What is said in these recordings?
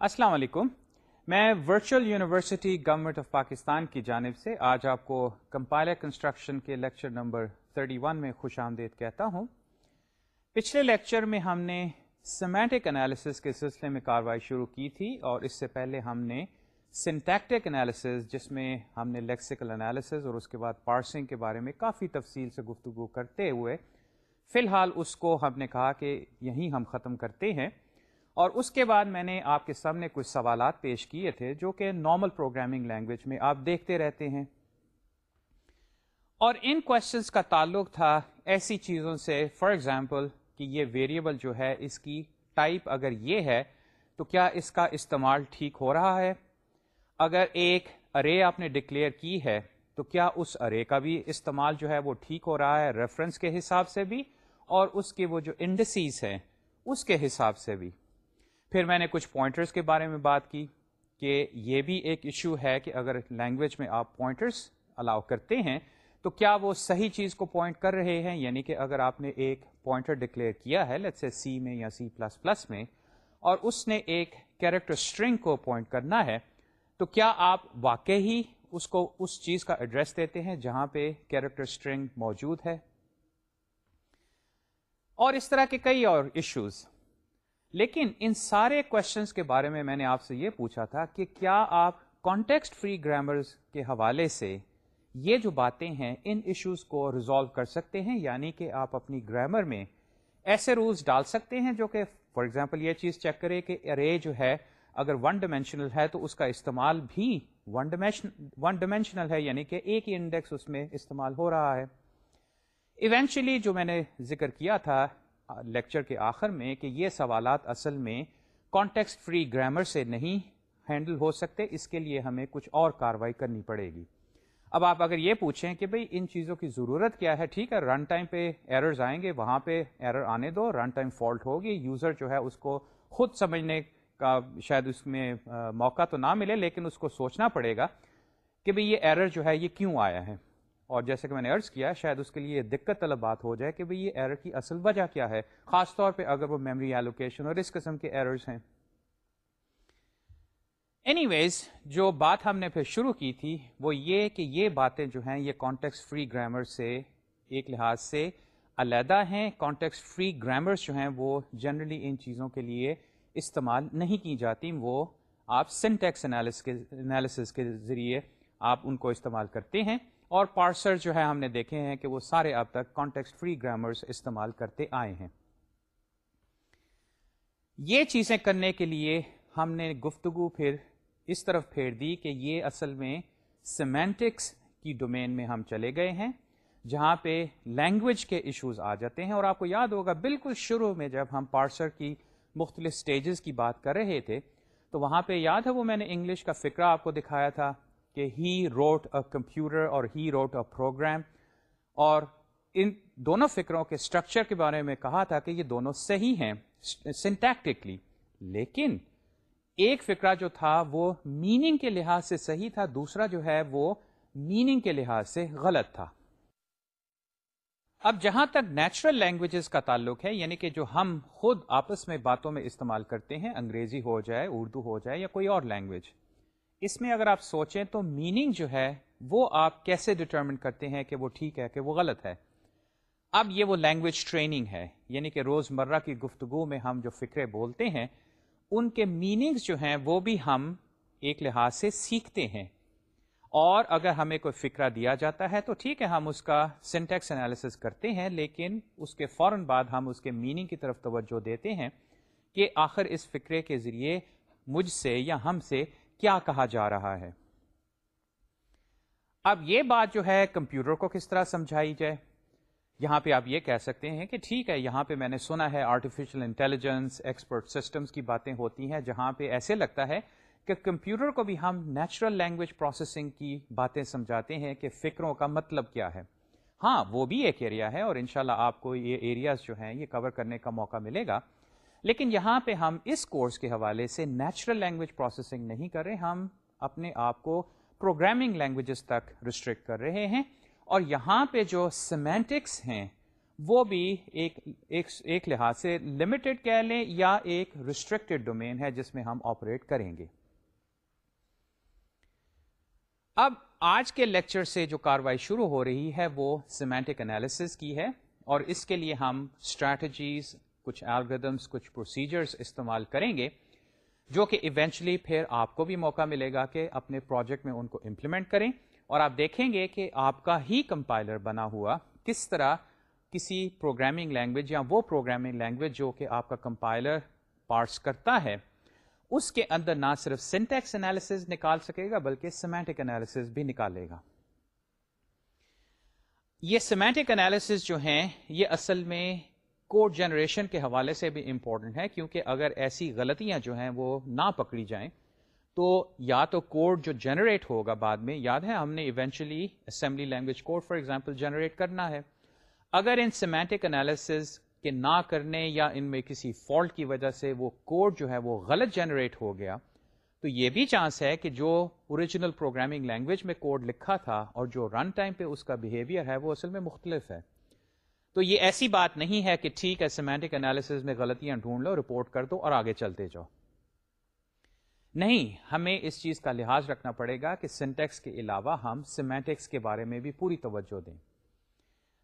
السلام علیکم۔ میں Virtual University Government of Pakistan کی جانب سے آج آپ کو کمپائلر کنسٹرکشن کے لیکچر نمبر 31 میں خوش آمدید کہتا ہوں۔ پچھلے لیکچر میں ہم نے سیمیٹک انالیسس کے سلسلے میں کاروائی شروع کی تھی اور اس سے پہلے ہم نے سنٹیکٹک انالیسز جس میں ہم نے لیکسیکل انالیسز اور اس کے بعد پارسنگ کے بارے میں کافی تفصیل سے گفتگو کرتے ہوئے، فی الحال اس کو ہم نے کہا کہ یہیں ہم ختم کرتے ہیں۔ اور اس کے بعد میں نے آپ کے سامنے کچھ سوالات پیش کیے تھے جو کہ نارمل پروگرامنگ لینگویج میں آپ دیکھتے رہتے ہیں۔ اور ان کوشچنس کا تعلق تھا ایسی چیزوں سے فار ایگزامپل کہ یہ ویریبل جو ہے، اس کی ٹائپ اگر یہ ہے، تو کیا اس کا استعمال ٹھیک ہو رہا ہے؟ اگر ایک ارے آپ نے ڈکلیئر کی ہے، تو کیا اس ارے کا بھی استعمال جو ہے وہ ٹھیک ہو رہا ہے ریفرنس کے حساب سے بھی؟ اور اس کے وہ جو انڈسیز ہیں، اس کے حساب سے بھی۔ پھر میں نے کچھ پوائنٹرز کے بارے میں بات کی کہ یہ بھی ایک ایشو ہے کہ اگر لینگویج میں آپ پوائنٹرز الاؤ کرتے ہیں، تو کیا وہ صحیح چیز کو پوائنٹ کر رہے ہیں؟ یعنی کہ اگر آپ نے ایک پوائنٹر ڈکلیئر کیا ہے لیٹ سے سی میں یا سی پلس پلس میں، اور اس نے ایک کیریکٹر اسٹرنگ کو پوائنٹ کرنا ہے، تو کیا آپ واقع ہی اس کو اس چیز کا ایڈریس دیتے ہیں جہاں پہ کیریکٹر اسٹرنگ موجود ہے؟ اور اس طرح کے کئی اور ایشوز لیکن ان سارے کوشچنس کے بارے میں میں نے آپ سے یہ پوچھا تھا کہ کیا آپ کانٹیکسٹ فری گرامرز کے حوالے سے یہ جو باتیں ہیں ان ایشوز کو ریزالو کر سکتے ہیں؟ یعنی کہ آپ اپنی گرامر میں ایسے رولز ڈال سکتے ہیں جو کہ فار ایگزامپل یہ چیز چیک کرے کہ ارے جو ہے اگر ون ڈائمینشنل ہے تو اس کا استعمال بھی ون ون ڈائمینشنل ہے یعنی کہ ایک ہی انڈیکس اس میں استعمال ہو رہا ہے۔ ایونچولی جو میں نے ذکر کیا تھا لیکچر کے آخر میں کہ یہ سوالات اصل میں کانٹیکسٹ فری گرامر سے نہیں ہینڈل ہو سکتے، اس کے لیے ہمیں کچھ اور کاروائی کرنی پڑے گی۔ اب آپ اگر یہ پوچھیں کہ بھئی ان چیزوں کی ضرورت کیا ہے، ٹھیک ہے رن ٹائم پہ ایررز آئیں گے، وہاں پہ ایرر آنے دو رن ٹائم فالٹ ہوگی یوزر جو ہے اس کو خود سمجھنے کا شاید اس میں موقع تو نہ ملے، لیکن اس کو سوچنا پڑے گا کہ بھئی یہ ایرر جو ہے یہ کیوں آیا ہے۔ اور جیسے کہ میں نے ارض کیا، شاید اس کے لیے دقت طلب بات ہو جائے کہ بھئی یہ ایرر کی اصل وجہ کیا ہے، خاص طور پہ اگر وہ میموری ایلوکیشن اور اس قسم کے ایررز ہیں۔ اینی ویز جو بات ہم نے پھر شروع کی تھی، وہ یہ کہ یہ باتیں جو ہیں، یہ کانٹیکس فری گرامر سے، ایک لحاظ سے علیحدہ ہیں۔ کانٹیکس فری گرامرس جو ہیں، وہ جنرلی ان چیزوں کے لیے استعمال نہیں کی جاتی۔ وہ آپ سنٹیکس انالیسس کے ذریعے آپ ان کو استعمال کرتے ہیں۔ اور پارسر جو ہے ہم نے دیکھے ہیں کہ وہ سارے اب تک کانٹیکسٹ فری گرامرس استعمال کرتے آئے ہیں۔ یہ چیزیں کرنے کے لیے ہم نے گفتگو پھر اس طرف پھیر دی کہ یہ اصل میں سیمینٹکس کی ڈومین میں ہم چلے گئے ہیں، جہاں پہ لینگویج کے ایشوز آ جاتے ہیں۔ اور آپ کو یاد ہوگا، بالکل شروع میں جب ہم پارسر کی مختلف سٹیجز کی بات کر رہے تھے، تو وہاں پہ یاد ہے وہ میں نے انگلش کا فکرہ آپ کو دکھایا تھا۔ کہ ہی روٹ اے کمپیوٹر اور ہی روٹ اے پروگرام اور ان دونوں فکروں کے اسٹرکچر کے بارے میں کہا تھا کہ یہ دونوں صحیح ہیں سنٹیکٹکلی لیکن ایک فکرہ جو تھا وہ میننگ کے لحاظ سے صحیح تھا، دوسرا جو ہے وہ میننگ کے لحاظ سے غلط تھا۔ اب جہاں تک نیچرل لینگویجز کا تعلق ہے یعنی کہ جو ہم خود آپس میں باتوں میں استعمال کرتے ہیں، انگریزی ہو جائے، اردو ہو جائے یا کوئی اور لینگویج اس میں اگر آپ سوچیں تو میننگ جو ہے وہ آپ کیسے ڈٹرمن کرتے ہیں کہ وہ ٹھیک ہے کہ وہ غلط ہے؟ اب یہ وہ لینگویج ٹریننگ ہے یعنی کہ روز مرہ کی گفتگو میں ہم جو فکرے بولتے ہیں، ان کے میننگز جو ہیں وہ بھی ہم ایک لحاظ سے سیکھتے ہیں۔ اور اگر ہمیں کوئی فکرہ دیا جاتا ہے تو ٹھیک ہے، ہم اس کا سنٹیکس انالیسس کرتے ہیں، لیکن اس کے فوراً بعد ہم اس کے میننگ کی طرف توجہ دیتے ہیں کہ آخر اس فکرے کے ذریعے مجھ سے یا ہم سے کیا کہا جا رہا ہے؟ اب یہ بات جو ہے کمپیوٹر کو کس طرح سمجھائی جائے؟ یہاں پہ آپ یہ کہہ سکتے ہیں کہ ٹھیک ہے، یہاں پہ میں نے سنا ہے آرٹیفیشل انٹیلیجنس ایکسپرٹ سسٹمز کی باتیں ہوتی ہیں، جہاں پہ ایسے لگتا ہے کہ کمپیوٹر کو بھی ہم نیچرل لینگویج پروسیسنگ کی باتیں سمجھاتے ہیں کہ فکروں کا مطلب کیا ہے۔ ہاں وہ بھی ایک ایریا ہے اور انشاءاللہ شاء آپ کو یہ ایریاز جو ہیں یہ کور کرنے کا موقع ملے گا۔ لیکن یہاں پہ ہم اس کورس کے حوالے سے نیچرل لینگویج پروسیسنگ نہیں کر رہے ہم اپنے آپ کو پروگرامنگ لینگویجز تک ریسٹرکٹ کر رہے ہیں۔ اور یہاں پہ جو سیمینٹکس ہیں وہ بھی ایک ایک, ایک لحاظ سے لمیٹڈ کہہ لیں یا ایک ریسٹرکٹیڈ ڈومین ہے جس میں ہم آپریٹ کریں گے۔ اب آج کے لیکچر سے جو کاروائی شروع ہو رہی ہے وہ سیمینٹک انالیسس کی ہے۔ اور اس کے لیے ہم اسٹریٹجیز کچھ الگریدمس کچھ پروسیجرز استعمال کریں گے، جو کہ ایونچولی پھر آپ کو بھی موقع ملے گا کہ اپنے پروجیکٹ میں ان کو امپلیمنٹ کریں۔ اور آپ دیکھیں گے کہ آپ کا ہی کمپائلر بنا ہوا کس طرح کسی پروگرامنگ لینگویج یا وہ پروگرامنگ لینگویج جو کہ آپ کا کمپائلر پارٹس کرتا ہے، اس کے اندر نہ صرف سنٹیکس انالیسز نکال سکے گا، بلکہ سیمینٹک انالیسز بھی نکالے گا۔ یہ سیمینٹک انالیسز جو ہیں، یہ اصل میں کوڈ جنریشن کے حوالے سے بھی امپورٹنٹ ہے، کیونکہ اگر ایسی غلطیاں جو ہیں وہ نہ پکڑی جائیں، تو یا تو کوڈ جو جنریٹ ہوگا بعد میں، یاد ہے ہم نے eventually assembly language code for example generate کرنا ہے۔ اگر ان سیمینٹک انالیسز کے نہ کرنے یا ان میں کسی فالٹ کی وجہ سے وہ کوڈ جو ہے وہ غلط جنریٹ ہو گیا، تو یہ بھی چانس ہے کہ جو اوریجنل پروگرامنگ لینگویج میں کوڈ لکھا تھا اور جو رن ٹائم پہ اس کا بہیویئر ہے وہ اصل میں مختلف ہے۔ تو یہ ایسی بات نہیں ہے کہ ٹھیک ہے سیمینٹک انالیسز میں غلطیاں ڈھونڈ لو رپورٹ کر دو اور آگے چلتے جاؤ۔ نہیں، ہمیں اس چیز کا لحاظ رکھنا پڑے گا کہ سنٹیکس کے علاوہ ہم سیمیٹکس کے بارے میں بھی پوری توجہ دیں۔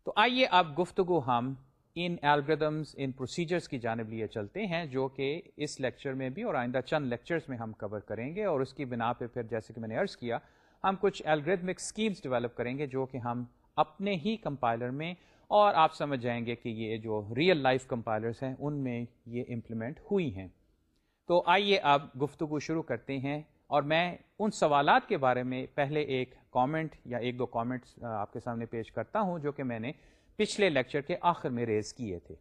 تو آئیے اب گفتگو ہم ان الگریدمس ان پروسیجرز کی جانب لیے چلتے ہیں، جو کہ اس لیکچر میں بھی اور آئندہ چند لیکچرز میں ہم کور کریں گے اور اس کی بنا پہ پھر جیسے کہ میں نے عرض کیا، ہم کچھ الگریدمک اسکیمس ڈیولپ کریں گے جو کہ ہم اپنے ہی کمپائلر میں اور آپ سمجھ جائیں گے کہ یہ جو ریئل لائف کمپائلرس ہیں، ان میں یہ امپلیمنٹ ہوئی ہیں۔ تو آئیے اب گفتگو شروع کرتے ہیں اور میں ان سوالات کے بارے میں پہلے ایک کامنٹ یا ایک دو کامنٹس آپ کے سامنے پیش کرتا ہوں، جو کہ میں نے پچھلے لیکچر کے آخر میں ریز کیے تھے۔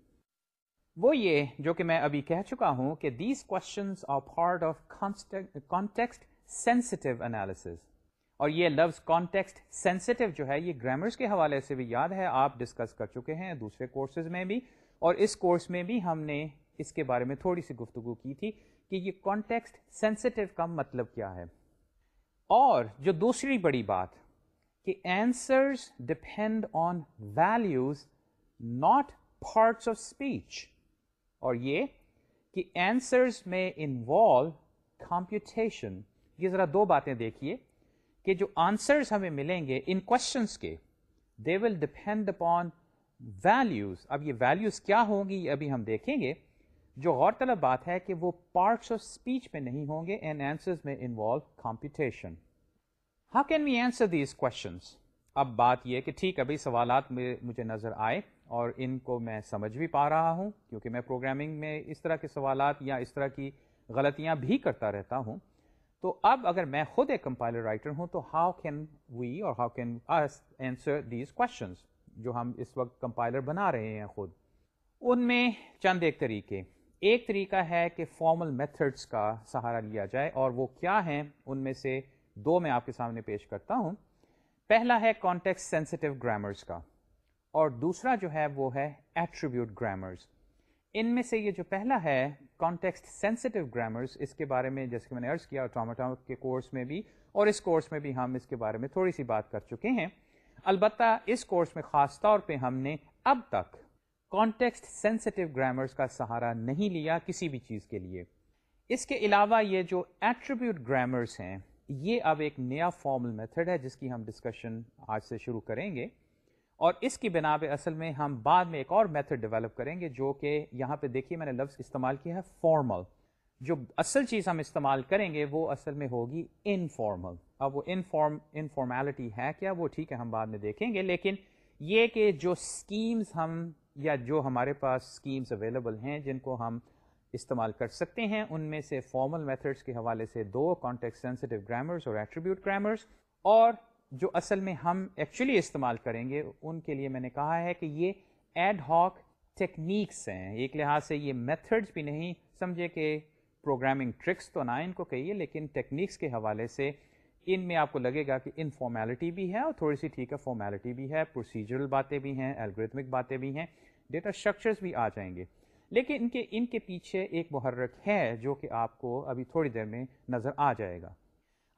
وہ یہ جو کہ میں ابھی کہہ چکا ہوں کہ these questions are part of context sensitive analysis اور یہ لفظ کانٹیکسٹ سینسٹیو جو ہے، یہ گرامرس کے حوالے سے بھی یاد ہے، آپ ڈسکس کر چکے ہیں دوسرے کورسز میں بھی۔ اور اس کورس میں بھی ہم نے اس کے بارے میں تھوڑی سی گفتگو کی تھی کہ یہ کانٹیکسٹ سینسٹیو کا مطلب کیا ہے۔ اور جو دوسری بڑی بات کہ answers depend on values not parts of speech اور یہ کہ آنسرز میں انوالو کمپیوٹیشن یہ ذرا دو باتیں دیکھیے۔ کہ جو آنسرز ہمیں ملیں گے ان کوشچنس کے they will depend upon values اب یہ ویلوز کیا ہوں گی ابھی ہم دیکھیں گے. جو غور طلب بات ہے کہ وہ پارٹس آف اسپیچ میں نہیں ہوں گے اینڈ آنسرز میں involve computation how can we answer these questions اب بات یہ کہ ٹھیک، ابھی سوالات میں مجھے نظر آئے اور ان کو میں سمجھ بھی پا رہا ہوں کیونکہ میں پروگرامنگ میں اس طرح کے سوالات یا اس طرح کی غلطیاں بھی کرتا رہتا ہوں۔ تو اب اگر میں خود ایک کمپائلر رائٹر ہوں تو ہاؤ کین وی اور how can answer these questions جو ہم اس وقت کمپائلر بنا رہے ہیں خود؟ ان میں چند ایک طریقے۔ ایک طریقہ ہے کہ فارمل میتھڈس کا سہارا لیا جائے اور وہ کیا ہیں ان میں سے دو میں آپ کے سامنے پیش کرتا ہوں۔ پہلا ہے کانٹیکس سینسٹیو گرامرس کا اور دوسرا جو ہے وہ ہے ایٹریبیوٹ گرامرس ان میں سے یہ جو پہلا ہے کانٹیکسٹ سینسٹیو گرامرس اس کے بارے میں جیسے کہ میں نے ارض کیا ٹامیٹو کے کورس میں بھی اور اس کورس میں بھی ہم اس کے بارے میں تھوڑی سی بات کر چکے ہیں۔ البتہ اس کورس میں خاص طور پہ ہم نے اب تک کانٹیکسٹ سینسٹیو گرامرس کا سہارا نہیں لیا کسی بھی چیز کے لیے۔ اس کے علاوہ یہ جو ایٹریبیوٹ گرامرس ہیں، یہ اب ایک نیا فارمل میتھڈ ہے جس کی ہم ڈسکشن آج سے شروع کریں گے۔ اور اس کی بنا پہ اصل میں ہم بعد میں ایک اور میتھڈ ڈیولپ کریں گے جو کہ یہاں پہ دیکھیے میں نے لفظ استعمال کیا ہے فارمل جو اصل چیز ہم استعمال کریں گے وہ اصل میں ہوگی انفارمل اب وہ انفارم انفارمیلٹی ہے کیا؟ وہ ٹھیک ہے، ہم بعد میں دیکھیں گے۔ لیکن یہ کہ جو اسکیمز ہم یا جو ہمارے پاس اسکیمز اویلیبل ہیں، جن کو ہم استعمال کر سکتے ہیں، ان میں سے فارمل میتھڈس کے حوالے سے دو کانٹیکٹ سینسٹیو گرامرس اور ایٹریبیوٹ گرامرس اور جو اصل میں ہم ایکچولی استعمال کریں گے، ان کے لیے میں نے کہا ہے کہ یہ ایڈ ہاک ٹیکنیکس ہیں۔ ایک لحاظ سے یہ میتھڈس بھی نہیں، سمجھے کہ پروگرامنگ ٹرکس تو نہ ان کو کہیے، لیکن ٹیکنیکس کے حوالے سے ان میں آپ کو لگے گا کہ ان فارمیلٹی بھی ہے اور تھوڑی سی ٹھیک ہے فارمیلٹی بھی ہے پروسیجرل باتیں بھی ہیں الگریتمک باتیں بھی ہیں ڈیٹا اسٹرکچرس بھی آ جائیں گے۔ لیکن ان کے ان کے پیچھے ایک محرک ہے جو کہ آپ کو ابھی تھوڑی دیر میں نظر آ جائے گا۔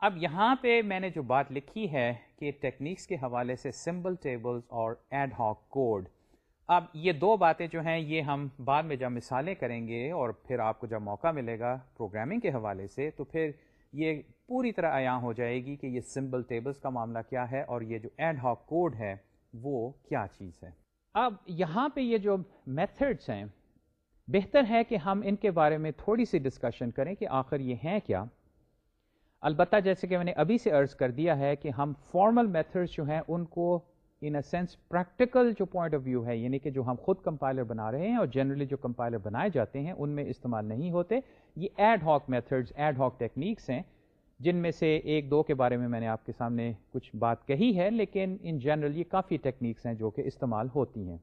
اب یہاں پہ میں نے جو بات لکھی ہے کہ ٹیکنیکس کے حوالے سے سمبل ٹیبلز اور ایڈ ہاک کوڈ اب یہ دو باتیں جو ہیں، یہ ہم بعد میں جب مثالیں کریں گے اور پھر آپ کو جب موقع ملے گا پروگرامنگ کے حوالے سے، تو پھر یہ پوری طرح عیاں ہو جائے گی کہ یہ سمبل ٹیبلز کا معاملہ کیا ہے اور یہ جو ایڈ ہاک کوڈ ہے، وہ کیا چیز ہے۔ اب یہاں پہ یہ جو میتھڈس ہیں، بہتر ہے کہ ہم ان کے بارے میں تھوڑی سی ڈسکشن کریں کہ آخر یہ ہیں کیا۔ البتہ جیسے کہ میں نے ابھی سے عرض کر دیا ہے کہ ہم فارمل میتھڈس جو ہیں، ان کو ان اے سینس پریکٹیکل جو پوائنٹ آف ویو ہے یعنی کہ جو ہم خود کمپائلر بنا رہے ہیں اور جنرلی جو کمپائلر بنائے جاتے ہیں، ان میں استعمال نہیں ہوتے۔ یہ ad hoc methods ad hoc techniques ہیں، جن میں سے ایک دو کے بارے میں میں نے آپ کے سامنے کچھ بات کہی ہے، لیکن ان جنرل یہ کافی ٹیکنیکس ہیں جو کہ استعمال ہوتی ہیں۔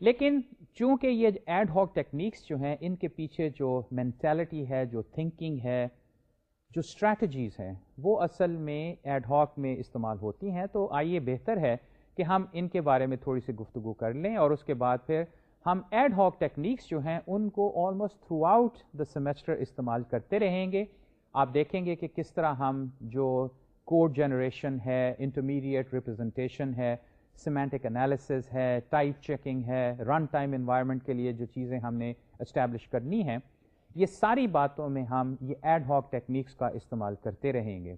لیکن چونکہ یہ ایڈ ہاک ٹیکنیکس جو ہیں، ان کے پیچھے جو مینٹیلٹی ہے، جو تھنکنگ ہے جو اسٹریٹجیز ہیں، وہ اصل میں ایڈ ہاک میں استعمال ہوتی ہیں، تو آئیے بہتر ہے کہ ہم ان کے بارے میں تھوڑی سی گفتگو کر لیں اور اس کے بعد پھر ہم ایڈ ہاک ٹیکنیکس جو ہیں، ان کو almost throughout the semester استعمال کرتے رہیں گے۔ آپ دیکھیں گے کہ کس طرح ہم جو کوڈ جنریشن ہے انٹرمیڈیٹ ریپرزنٹیشن ہے سیمینٹک انالیسز ہے ٹائپ چیکنگ ہے رن ٹائم انوائرمنٹ کے لیے جو چیزیں ہم نے اسٹیبلش کرنی ہیں۔ یہ ساری باتوں میں ہم یہ ایڈ ہاک ٹیکنیکس کا استعمال کرتے رہیں گے۔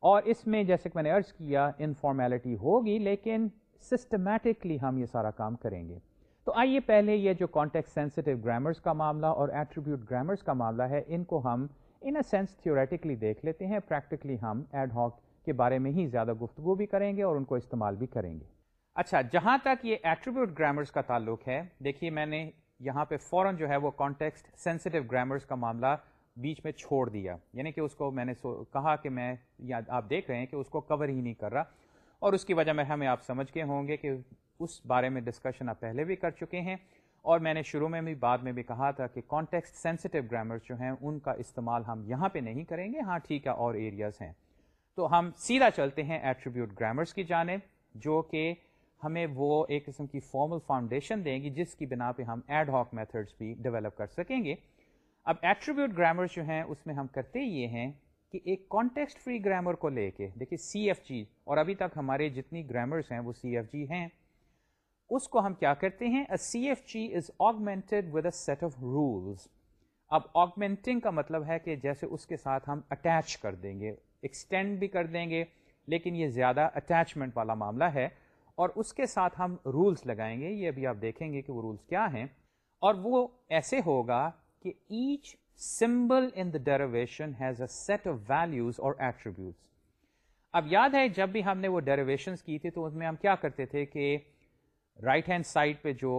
اور اس میں جیسے کہ میں نے عرض کیا انفارمیلٹی ہوگی، لیکن سسٹمیٹکلی ہم یہ سارا کام کریں گے۔ تو آئیے پہلے یہ جو کانٹیکٹ سینسٹیو گرامرس کا معاملہ اور ایٹریبیوٹ گرامرس کا معاملہ ہے، ان کو ہم ان اے سینس تھیوریٹکلی دیکھ لیتے ہیں۔ پریکٹیکلی ہم ایڈ ہاک کے بارے میں ہی زیادہ گفتگو بھی کریں گے اور ان کو استعمال بھی کریں گے۔ اچھا جہاں تک یہ ایٹریبیوٹ گرامرس کا تعلق ہے، دیکھیے میں نے یہاں پہ فوراً جو ہے وہ کانٹیکسٹ سینسٹیو گرامرس کا معاملہ بیچ میں چھوڑ دیا۔ یعنی کہ اس کو میں نے کہا کہ میں، یا آپ دیکھ رہے ہیں کہ اس کو کور ہی نہیں کر رہا۔ اور اس کی وجہ میں ہمیں آپ سمجھ کے ہوں گے کہ اس بارے میں ڈسکشن آپ پہلے بھی کر چکے ہیں۔ اور میں نے شروع میں بھی، بعد میں بھی کہا تھا کہ کانٹیکسٹ سینسٹیو گرامرس جو ہیں، ان کا استعمال ہم یہاں پہ نہیں کریں گے۔ ہاں ٹھیک ہے، اور ایریاز ہیں۔ تو ہم سیدھا چلتے ہیں ایٹریبیوٹ گرامرس کی جانب، جو کہ ہمیں وہ ایک قسم کی فارمل فاؤنڈیشن دیں گی، جس کی بنا پہ ہم ایڈ ہاک میتھڈس بھی ڈیولپ کر سکیں گے۔ اب ایٹریبیوٹ گرامر جو ہیں، اس میں ہم کرتے یہ ہیں کہ ایک کانٹیکسٹ فری گرامر کو لے کے، دیکھیے سی ایف جی اور ابھی تک ہمارے جتنی گرامرس ہیں، وہ سی ایف جی ہیں۔ اس کو ہم کیا کرتے ہیں؟ C F G is augmented with a set of rules اب آگمنٹنگ کا مطلب ہے کہ جیسے اس کے ساتھ ہم اٹیچ کر دیں گے ایکسٹینڈ بھی کر دیں گے، لیکن یہ زیادہ اٹیچمنٹ والا معاملہ ہے۔ اور اس کے ساتھ ہم رولس لگائیں گے، یہ ابھی آپ دیکھیں گے کہ وہ رولس کیا ہیں۔ اور وہ ایسے ہوگا کہ each symbol in the derivation has a set of values اور ایٹریبیوٹس اب یاد ہے، جب بھی ہم نے وہ ڈیرویشنس کی تھی تو اس میں ہم کیا کرتے تھے کہ رائٹ ہینڈ سائڈ پہ جو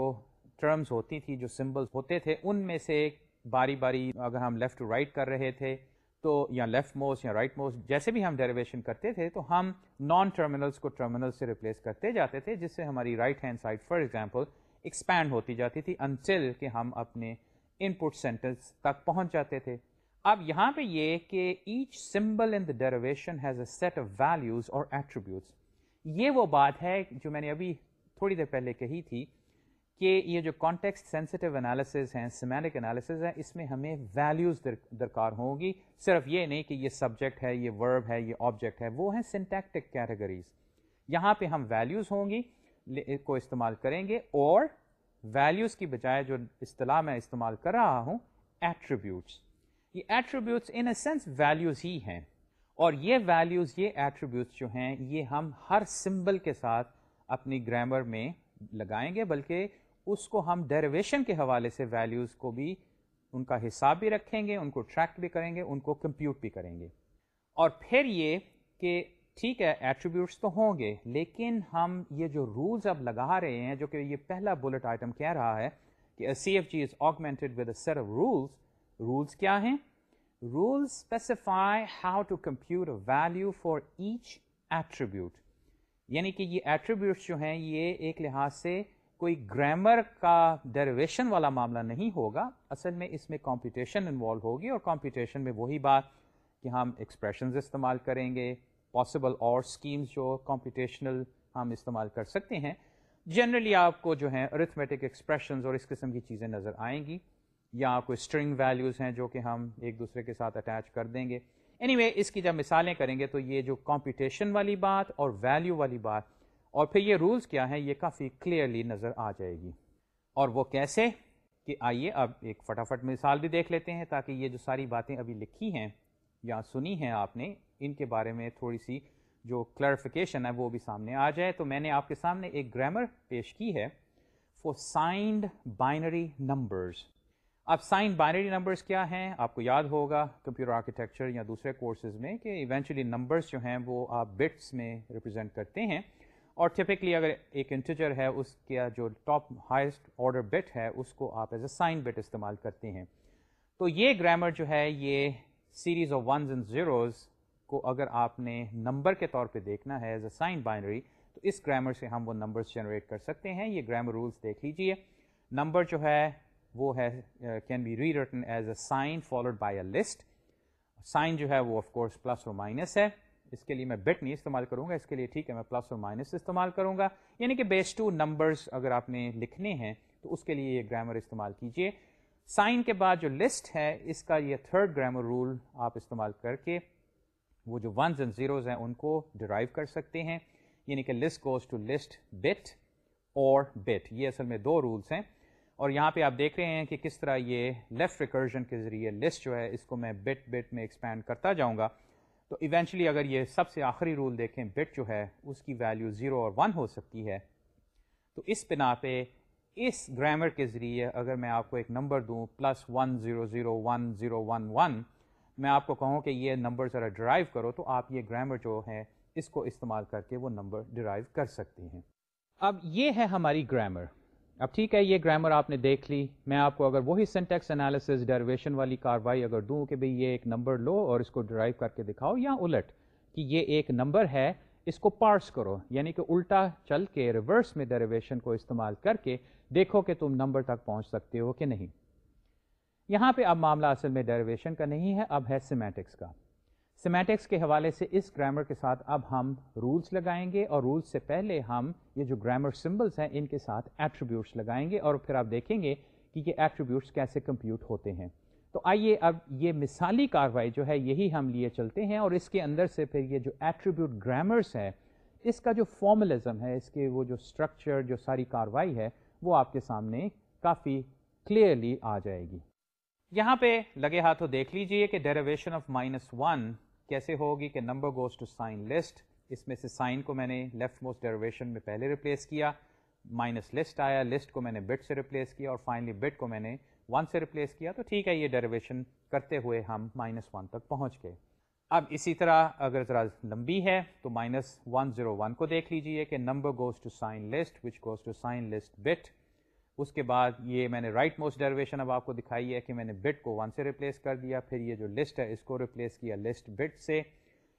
ٹرمز ہوتی تھی، جو سمبلس ہوتے تھے، ان میں سے باری باری اگر ہم لیفٹ ٹو رائٹ کر رہے تھے تو یا لیفٹ موسٹ یا رائٹ موسٹ جیسے بھی ہم ڈیریویشن کرتے تھے تو ہم نان ٹرمینلس کو ٹرمینل سے ریپلیس کرتے جاتے تھے، جس سے ہماری right hand side for example expand ہوتی جاتی تھی انٹل کہ ہم اپنے ان پٹ سینٹرس تک پہنچ جاتے تھے۔ اب یہاں پہ یہ کہ each symbol in the derivation has a set of values اور ایٹریبیوٹس یہ وہ بات ہے جو میں نے ابھی تھوڑی دیر پہلے کہی تھی کہ یہ جو کانٹیکسٹ سینسٹیو انالیسز ہیں سیمیٹک انالیسز ہیں، اس میں ہمیں ویلیوز درکار ہوگی صرف یہ نہیں کہ یہ سبجیکٹ ہے، یہ ورب ہے، یہ آبجیکٹ ہے، وہ ہیں سنٹیکٹک کیٹیگریز یہاں پہ ہم ویلیوز ہوں گی کو استعمال کریں گے اور ویلیوز کی بجائے جو اصطلاح میں استعمال کر رہا ہوں ایٹریبیوٹس یہ attributes in a sense values ہی ہیں۔ اور یہ ویلیوز یہ ایٹریبیوٹس جو ہیں، یہ ہم ہر سمبل کے ساتھ اپنی گرامر میں لگائیں گے، بلکہ اس کو ہم ڈیریویشن کے حوالے سے ویلیوز کو بھی ان کا حساب بھی رکھیں گے، ان کو ٹریک بھی کریں گے، ان کو کمپیوٹ بھی کریں گے۔ اور پھر یہ کہ ٹھیک ہے ایٹریبیوٹس تو ہوں گے، لیکن ہم یہ جو رولز اب لگا رہے ہیں، جو کہ یہ پہلا بلٹ آئٹم کہہ رہا ہے کہ C F G is augmented with a set of rules rules کیا ہیں؟ Rules specify how to compute value for each attribute یعنی کہ یہ ایٹریبیوٹس جو ہیں، یہ ایک لحاظ سے کوئی گرامر کا ڈیریویشن والا معاملہ نہیں ہوگا اصل میں اس میں کمپٹیشن انوالو ہوگی اور کمپٹیشن میں وہی بات کہ ہم ایکسپریشنز استعمال کریں گے پاسبل اور اسکیمز جو کمپٹیشنل ہم استعمال کر سکتے ہیں۔ جنرلی آپ کو جو ہیں ارتھمیٹک ایکسپریشنز اور اس قسم کی چیزیں نظر آئیں گی یا کوئی اسٹرنگ ویلیوز ہیں جو کہ ہم ایک دوسرے کے ساتھ اٹیچ کر دیں گے۔ اینی anyway, اس کی جب مثالیں کریں گے تو یہ جو کمپٹیشن والی بات اور ویلیو والی بات اور پھر یہ رولز کیا ہیں؟ یہ کافی کلیئرلی نظر آ جائے گی۔ اور وہ کیسے؟ کہ آئیے اب ایک فٹافٹ مثال بھی دیکھ لیتے ہیں تاکہ یہ جو ساری باتیں ابھی لکھی ہیں یا سنی ہیں آپ نے، ان کے بارے میں تھوڑی سی جو کلیریفیکیشن ہے وہ بھی سامنے آ جائے۔ تو میں نے آپ کے سامنے ایک گرامر پیش کی ہے فور سائنڈ بائنری نمبرز اب سائن بائنری نمبرز کیا ہیں؟ آپ کو یاد ہوگا کمپیوٹر آرکیٹیکچر یا دوسرے کورسز میں کہ ایونچولی نمبرز جو ہیں وہ آپ بٹس میں ریپرزینٹ کرتے ہیں۔ اور ٹپکلی اگر ایک انٹیجر ہے، اس کا جو ٹاپ ہائیسٹ آرڈر بٹ ہے، اس کو آپ ایز اے سائن بٹ استعمال کرتے ہیں۔ تو یہ گرامر جو ہے، یہ series of ones and zeros کو اگر آپ نے نمبر کے طور پہ دیکھنا ہے ایز اے سائن بائنری تو اس گرامر سے ہم وہ نمبرز جنریٹ کر سکتے ہیں۔ یہ گرامر رولس دیکھ لیجیے۔ نمبر جو ہے، وہ ہے can be rewritten as a sign followed by a list sign جو ہے، وہ آف کورس پلس اور مائنس ہے۔ اس کے لیے میں بٹ نہیں استعمال کروں گا، اس کے لیے ٹھیک ہے، میں پلس اور مائنس استعمال کروں گا۔ یعنی کہ بیس ٹو نمبرز اگر آپ نے لکھنے ہیں، تو اس کے لیے یہ گرامر استعمال کیجیے۔ سائن کے بعد جو لسٹ ہے، اس کا یہ تھرڈ گرامر رول آپ استعمال کر کے وہ جو ونز اینڈ زیروز ہیں، ان کو ڈرائیو کر سکتے ہیں۔ یعنی کہ list goes to list bit اور بٹ یہ اصل میں دو رولس ہیں۔ اور یہاں پہ آپ دیکھ رہے ہیں کہ کس طرح یہ لیفٹ ریکرجن کے ذریعے لسٹ جو ہے، اس کو میں بٹ بٹ میں ایکسپینڈ کرتا جاؤں گا۔ تو ایونچولی اگر یہ سب سے آخری رول دیکھیں بٹ جو ہے، اس کی ویلیو زیرو اور ون ہو سکتی ہے۔ تو اس بنا پہ، اس گرامر کے ذریعے اگر میں آپ کو ایک نمبر دوں plus one zero zero one zero one one میں آپ کو کہوں کہ یہ نمبر ذرا ڈرائیو کرو تو آپ یہ گرامر جو ہے، اس کو استعمال کر کے وہ نمبر ڈرائیو کر سکتے ہیں۔ اب یہ ہے ہماری گرامر اب ٹھیک ہے، یہ گرامر آپ نے دیکھ لی۔ میں آپ کو اگر وہی سینٹیکس انالیسز ڈیریویشن والی کاروائی اگر دوں کہ بھئی یہ ایک نمبر لو اور اس کو ڈرائیو کر کے دکھاؤ، یا الٹ کہ یہ ایک نمبر ہے، اس کو پارس کرو۔ یعنی کہ الٹا چل کے ریورس میں ڈیریویشن کو استعمال کر کے دیکھو کہ تم نمبر تک پہنچ سکتے ہو کہ نہیں۔ یہاں پہ اب معاملہ اصل میں ڈیریویشن کا نہیں ہے، اب ہے سیمیٹکس کا۔ سیمیٹکس کے حوالے سے اس گرامر کے ساتھ اب ہم رولس لگائیں گے اور رولس سے پہلے ہم یہ جو گرامر سمبلس ہیں ان کے ساتھ ایٹریبیوٹس لگائیں گے اور پھر آپ دیکھیں گے کہ یہ ایٹریبیوٹس کیسے کمپیوٹ ہوتے ہیں۔ تو آئیے اب یہ مثالی کاروائی جو ہے یہی ہم لیے چلتے ہیں اور اس کے اندر سے پھر یہ جو ایٹریبیوٹ گرامرس ہے اس کا جو فارملزم ہے، اس کے وہ جو اسٹرکچر جو ساری کاروائی ہے، وہ آپ کے سامنے کافی کلیئرلی آ جائے گی۔ یہاں پہ لگے ہاتھوں دیکھ لیجیے کہ ڈیریویشن آف مائنس ون کیسے ہوگی کہ number goes to sign list, اس میں سے سائن کو میں نے لیفٹ موسٹ ڈیریویشن میں پہلے ریپلیس کیا، مائنس لسٹ آیا، لسٹ کو میں نے بٹ سے ریپلیس کیا اور فائنلی بٹ کو میں نے ون سے ریپلیس کیا، تو ٹھیک ہے، یہ ڈیریویشن کرتے ہوئے ہم مائنس ون تک پہنچ گئے۔ اب اسی طرح اگر ذرا لمبی ہے تو مائنس ون زیرو ون کو دیکھ لیجیے کہ number goes to sign list, which goes to sign list bit اس کے بعد یہ میں نے رائٹ موسٹ ڈیریویشن اب آپ کو دکھائی ہے کہ میں نے بٹ کو ون سے ریپلیس کر دیا، پھر یہ جو لسٹ ہے اس کو ریپلیس کیا لسٹ بٹ سے۔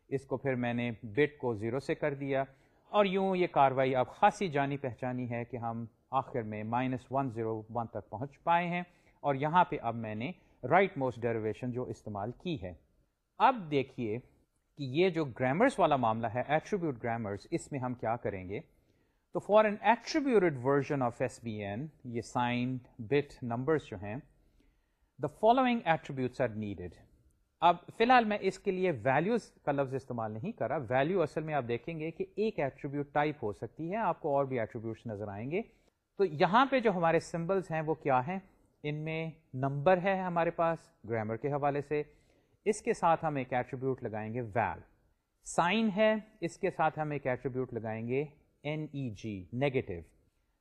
اس کو پھر میں نے بٹ کو زیرو سے کر دیا۔ اور یوں یہ کاروائی اب خاصی جانی پہچانی ہے کہ ہم آخر میں مائنس ون زیرو ون تک پہنچ پائے ہیں۔ اور یہاں پہ اب میں نے رائٹ موسٹ ڈیریویشن جو استعمال کی ہے۔ اب دیکھیے کہ یہ جو گرامرس والا معاملہ ہے ایٹریبیوٹ گرامرس اس میں ہم کیا کریں گے؟ تو for an attributed version of S B N, یہ سائن بٹ نمبرس جو ہیں the following attributes are needed اب فی الحال میں اس کے لیے ویلیوز کا لفظ استعمال نہیں کرا۔ ویلیو اصل میں آپ دیکھیں گے کہ ایک ایٹریبیوٹ ٹائپ ہو سکتی ہے، آپ کو اور بھی ایٹریبیوٹس نظر آئیں گے۔ تو یہاں پہ جو ہمارے سمبلس ہیں، وہ کیا ہیں؟ ان میں نمبر ہے ہمارے پاس گرامر کے حوالے سے۔ اس کے ساتھ ہم ایک ایٹریبیوٹ لگائیں گے ویل سائن ہے، اس کے ساتھ ہم ایک ایٹریبیوٹ لگائیں گے N E G negative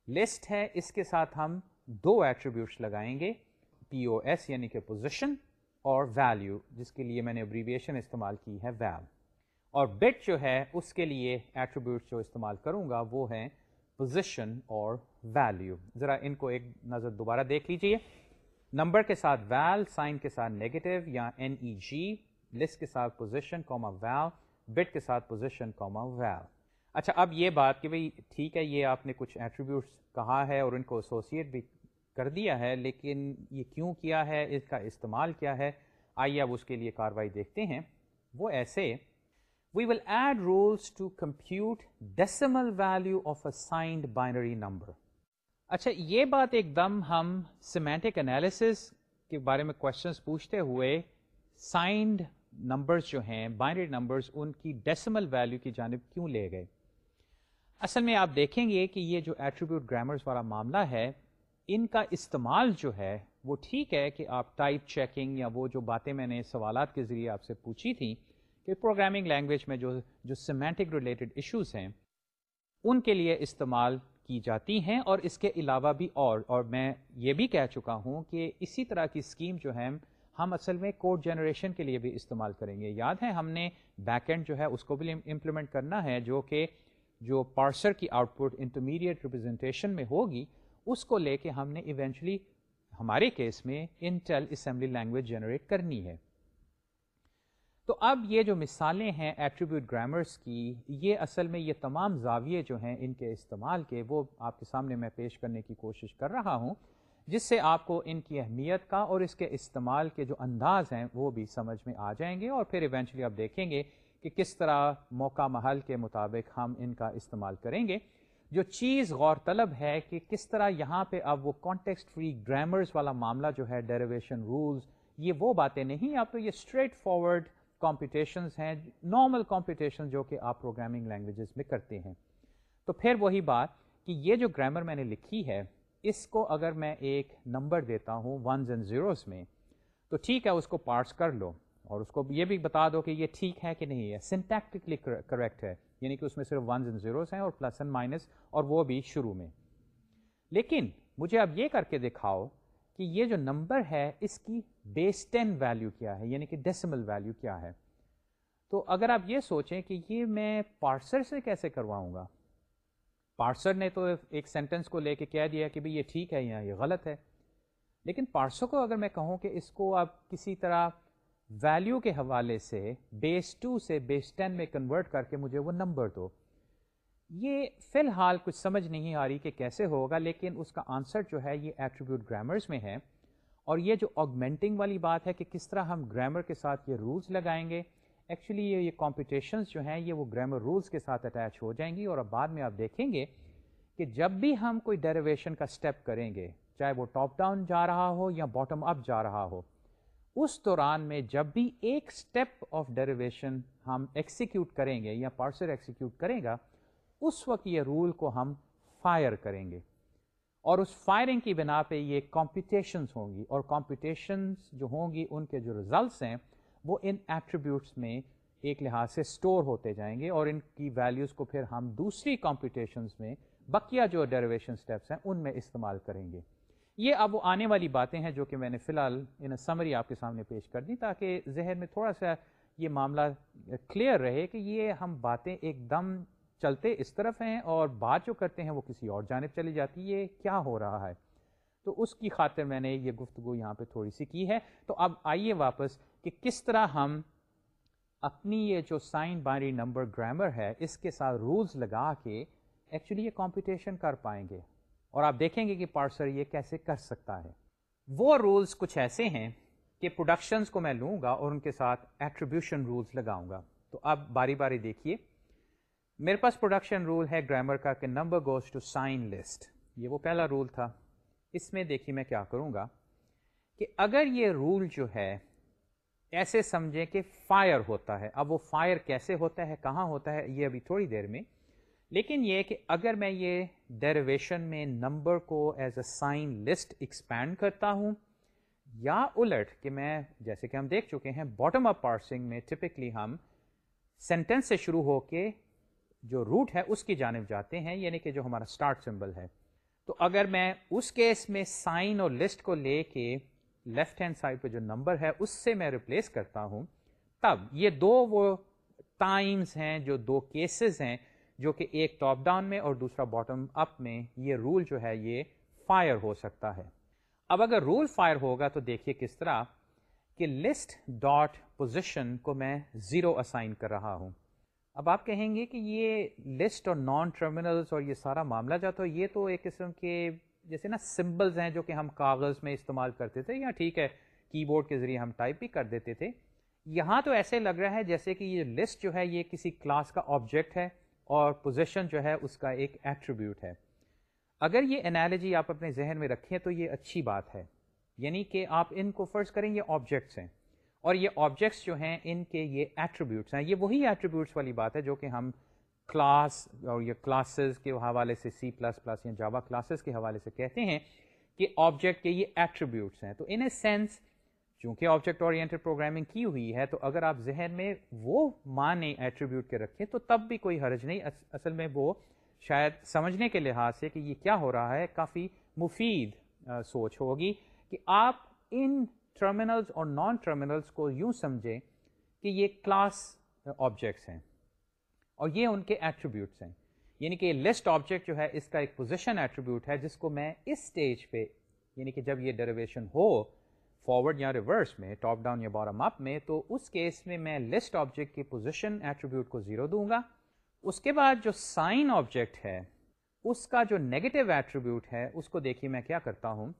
list ہے، اس کے ساتھ ہم دو ایٹریبیوٹس لگائیں گے پی او ایس یعنی کہ پوزیشن اور ویلیو جس کے لیے میں نے ابریویشن استعمال کی ہے ویل اور بٹ جو ہے، اس کے لیے ایٹریبیوٹس جو استعمال کروں گا، وہ ہیں پوزیشن اور ویلیو ذرا ان کو ایک نظر دوبارہ دیکھ لیجیے۔ نمبر کے ساتھ ویل سائن کے ساتھ نیگیٹو یا این ای جی لسٹ کے ساتھ پوزیشن کوما ویل بٹ کے ساتھ پوزیشن کوما ویل اچھا اب یہ بات کہ بھئی ٹھیک ہے، یہ آپ نے کچھ ایٹریبیوٹس کہا ہے اور ان کو ایسوسیٹ بھی کر دیا ہے، لیکن یہ کیوں کیا ہے؟ اس کا استعمال کیا ہے؟ آئیے اب اس کے لیے کاروائی دیکھتے ہیں۔ وہ ایسے we will add rules to compute decimal value of a signed binary number اچھا یہ بات ایک دم ہم سیمیٹک انالیسس کے بارے میں کوشچنس پوچھتے ہوئے سائنڈ نمبرز جو ہیں بائنری نمبرز ان کی ڈیسیمل ویلو کی جانب کیوں لے گئے؟ اصل میں آپ دیکھیں گے کہ یہ جو ایٹریبیوٹ گرامرز والا معاملہ ہے، ان کا استعمال جو ہے، وہ ٹھیک ہے کہ آپ ٹائپ چیکنگ یا وہ جو باتیں میں نے سوالات کے ذریعے آپ سے پوچھی تھیں کہ پروگرامنگ لینگویج میں جو جو سیمینٹک ریلیٹڈ ایشوز ہیں، ان کے لیے استعمال کی جاتی ہیں اور اس کے علاوہ بھی اور اور میں یہ بھی کہہ چکا ہوں کہ اسی طرح کی اسکیم جو ہے ہم اصل میں کوڈ جنریشن کے لیے بھی استعمال کریں گے۔ یاد ہے، ہم نے بیک اینڈ جو ہے، اس کو بھی امپلیمنٹ کرنا ہے جو کہ جو پارسر کی آؤٹ پٹ انٹرمیڈیٹ ریپرزنٹیشن میں ہوگی، اس کو لے کے ہم نے ایونچولی ہمارے کیس میں انٹیل اسمبلی لینگویج جنریٹ کرنی ہے۔ تو اب یہ جو مثالیں ہیں ایٹریبیوٹ گرامرس کی، یہ اصل میں یہ تمام زاویے جو ہیں ان کے استعمال کے، وہ آپ کے سامنے میں پیش کرنے کی کوشش کر رہا ہوں، جس سے آپ کو ان کی اہمیت کا اور اس کے استعمال کے جو انداز ہیں وہ بھی سمجھ میں آ جائیں گے اور پھر ایونچولی آپ دیکھیں گے کہ کس طرح موقع محل کے مطابق ہم ان کا استعمال کریں گے۔ جو چیز غور طلب ہے کہ کس طرح یہاں پہ اب وہ کانٹیکسٹ فری گرامرز والا معاملہ جو ہے ڈیریویشن رولز یہ وہ باتیں نہیں آپ تو یہ اسٹریٹ فارورڈ کمپٹیشنز ہیں نارمل کمپٹیشن جو کہ آپ پروگرامنگ لینگویجز میں کرتے ہیں۔ تو پھر وہی بات کہ یہ جو گرامر میں نے لکھی ہے، اس کو اگر میں ایک نمبر دیتا ہوں ونز اینڈ زیروز میں، تو ٹھیک ہے، اس کو پارٹس کر لو۔ اور اس کو یہ بھی بتا دو کہ یہ ٹھیک ہے کہ نہیں ہے۔ سنٹیکٹکلی کریکٹ ہے یعنی کہ اس میں صرف ونز اینڈ زیروز ہیں اور پلس اینڈ مائنس اور وہ بھی شروع میں۔ لیکن مجھے اب یہ کر کے دکھاؤ کہ یہ جو نمبر ہے، اس کی بیس ٹین ویلو کیا ہے یعنی کہ ڈیسیمل ویلو کیا ہے۔ تو اگر آپ یہ سوچیں کہ یہ میں پارسر سے کیسے کرواؤں گا؟ پارسر نے تو ایک سینٹینس کو لے کے کہہ دیا کہ بھئی یہ ٹھیک ہے یا یہ غلط ہے۔ لیکن پارسر کو اگر میں کہوں کہ اس کو آپ کسی طرح ویلیو کے حوالے سے بیس ٹو سے بیس ٹین میں کنورٹ کر کے مجھے وہ نمبر دو۔ یہ فی الحال کچھ سمجھ نہیں آ رہی کہ کیسے ہوگا، لیکن اس کا آنسر جو ہے یہ ایٹریبیوٹ گرامرز میں ہے۔ اور یہ جو آگمنٹنگ والی بات ہے کہ کس طرح ہم گرامر کے ساتھ یہ رولز لگائیں گے ایکچولی یہ یہ کمپٹیشنز جو ہیں یہ وہ گرامر رولز کے ساتھ اٹیچ ہو جائیں گی۔ اور اب بعد میں آپ دیکھیں گے کہ جب بھی ہم کوئی ڈیریویشن کا اسٹیپ کریں گے، چاہے وہ ٹاپ ڈاؤن جا رہا ہو یا باٹم اپ جا رہا ہو اس دوران میں جب بھی ایک اسٹیپ آف ڈیریویشن ہم ایکسیکیوٹ کریں گے یا پارسل ایکسیکیوٹ کرے گا، اس وقت یہ رول کو ہم فائر کریں گے۔ اور اس فائرنگ کی بنا پہ یہ کمپٹیشنس ہوں گی۔ اور کمپٹیشنس جو ہوں گی، ان کے جو ریزلٹس ہیں، وہ ان ایٹریبیوٹس میں ایک لحاظ سے اسٹور ہوتے جائیں گے۔ اور ان کی ویلیوز کو پھر ہم دوسری کمپٹیشنس میں بقیہ جو ڈیریویشن اسٹیپس ہیں، ان میں استعمال کریں گے۔ یہ اب وہ آنے والی باتیں ہیں جو کہ میں نے فی الحال ان سمری آپ کے سامنے پیش کر دی تاکہ ذہن میں تھوڑا سا یہ معاملہ کلیئر رہے کہ یہ ہم باتیں ایک دم چلتے اس طرف ہیں اور بات جو کرتے ہیں وہ کسی اور جانب چلی جاتی ہے، یہ کیا ہو رہا ہے؟ تو اس کی خاطر میں نے یہ گفتگو یہاں پہ تھوڑی سی کی ہے۔ تو اب آئیے واپس کہ کس طرح ہم اپنی یہ جو سائن بائنری نمبر گرامر ہے، اس کے ساتھ رولز لگا کے ایکچولی یہ کمپٹیشن کر پائیں گے۔ اور آپ دیکھیں گے کہ پارسر یہ کیسے کر سکتا ہے۔ وہ رولز کچھ ایسے ہیں کہ پروڈکشنز کو میں لوں گا اور ان کے ساتھ ایٹریبیوشن رولز لگاؤں گا۔ تو اب باری باری دیکھیے۔ میرے پاس پروڈکشن رول ہے گرامر کا کہ number goes to sign list یہ وہ پہلا رول تھا۔ اس میں دیکھیے میں کیا کروں گا کہ اگر یہ رول جو ہے ایسے سمجھیں کہ فائر ہوتا ہے، اب وہ فائر کیسے ہوتا ہے، کہاں ہوتا ہے، یہ ابھی تھوڑی دیر میں۔ لیکن یہ کہ اگر میں یہ ڈیریویشن میں نمبر کو as a sign list expand کرتا ہوں، یا الٹ کہ میں، جیسے کہ ہم دیکھ چکے ہیں باٹم اپ پارسنگ میں ٹپکلی ہم سینٹینس سے شروع ہو کے جو روٹ ہے اس کی جانب جاتے ہیں یعنی کہ جو ہمارا اسٹارٹ سمبل ہے۔ تو اگر میں اس کیس میں سائن اور لسٹ کو لے کے لیفٹ ہینڈ سائڈ پہ جو نمبر ہے اس سے میں ریپلیس کرتا ہوں، تب یہ دو وہ ٹائمز ہیں جو دو کیسز ہیں جو کہ ایک ٹاپ ڈاؤن میں اور دوسرا باٹم اپ میں یہ رول جو ہے یہ فائر ہو سکتا ہے۔ اب اگر رول فائر ہوگا تو دیکھیے کس طرح کہ لسٹ ڈاٹ پوزیشن کو میں زیرو اسائن کر رہا ہوں۔ اب آپ کہیں گے کہ یہ لسٹ اور نان ٹرمینلس اور یہ سارا معاملہ جاتا ہے یہ تو ایک قسم کے جیسے نا سمبلز ہیں جو کہ ہم کاغذ میں استعمال کرتے تھے یا ٹھیک ہے کی بورڈ کے ذریعے ہم ٹائپ بھی کر دیتے تھے۔ یہاں تو ایسے لگ رہا ہے جیسے کہ یہ لسٹ جو ہے یہ کسی کلاس کا آبجیکٹ ہے۔ اور پوزیشن جو ہے اس کا ایک ایٹریبیوٹ ہے۔ اگر یہ انالوجی آپ اپنے ذہن میں رکھیں تو یہ اچھی بات ہے۔ یعنی کہ آپ ان کو فرض کریں یہ آبجیکٹس ہیں۔ اور یہ آبجیکٹس جو ہیں ان کے یہ ایٹریبیوٹس ہیں۔ یہ وہی ایٹریبیوٹس والی بات ہے جو کہ ہم کلاس اور یہ کلاسز کے حوالے سے سی پلس پلس یا جاوا کلاسز کے حوالے سے کہتے ہیں کہ آبجیکٹ کے یہ ایٹریبیوٹس ہیں۔ تو ان اے سینس چونکہ آبجیکٹ اورینٹڈ پروگرامنگ کی ہوئی ہے، تو اگر آپ ذہن میں وہ معنی ایٹریبیوٹ کے رکھیں تو تب بھی کوئی حرج نہیں۔ اصل میں وہ شاید سمجھنے کے لحاظ سے کہ یہ کیا ہو رہا ہے، کافی مفید سوچ ہوگی کہ آپ ان ٹرمینلز اور نان ٹرمینلز کو یوں سمجھیں کہ یہ کلاس آبجیکٹس ہیں اور یہ ان کے ایٹریبیوٹس ہیں۔ یعنی کہ لسٹ آبجیکٹ جو ہے، اس کا ایک پوزیشن ایٹریبیوٹ ہے جس کو میں اس اسٹیج پہ یعنی کہ جب یہ ڈیریویشن ہو فارورڈ یا ریورس میں ٹاپ ڈاؤن یا بارم اپ میں، تو اس کیس میں میں لسٹ آبجیکٹ کی پوزیشن ایٹریبیوٹ کو زیرو دوں گا۔ اس کے بعد جو سائن آبجیکٹ ہے، اس کا جو نیگیٹو ایٹریبیوٹ ہے، اس کو دیکھیے میں کیا کرتا ہوں۔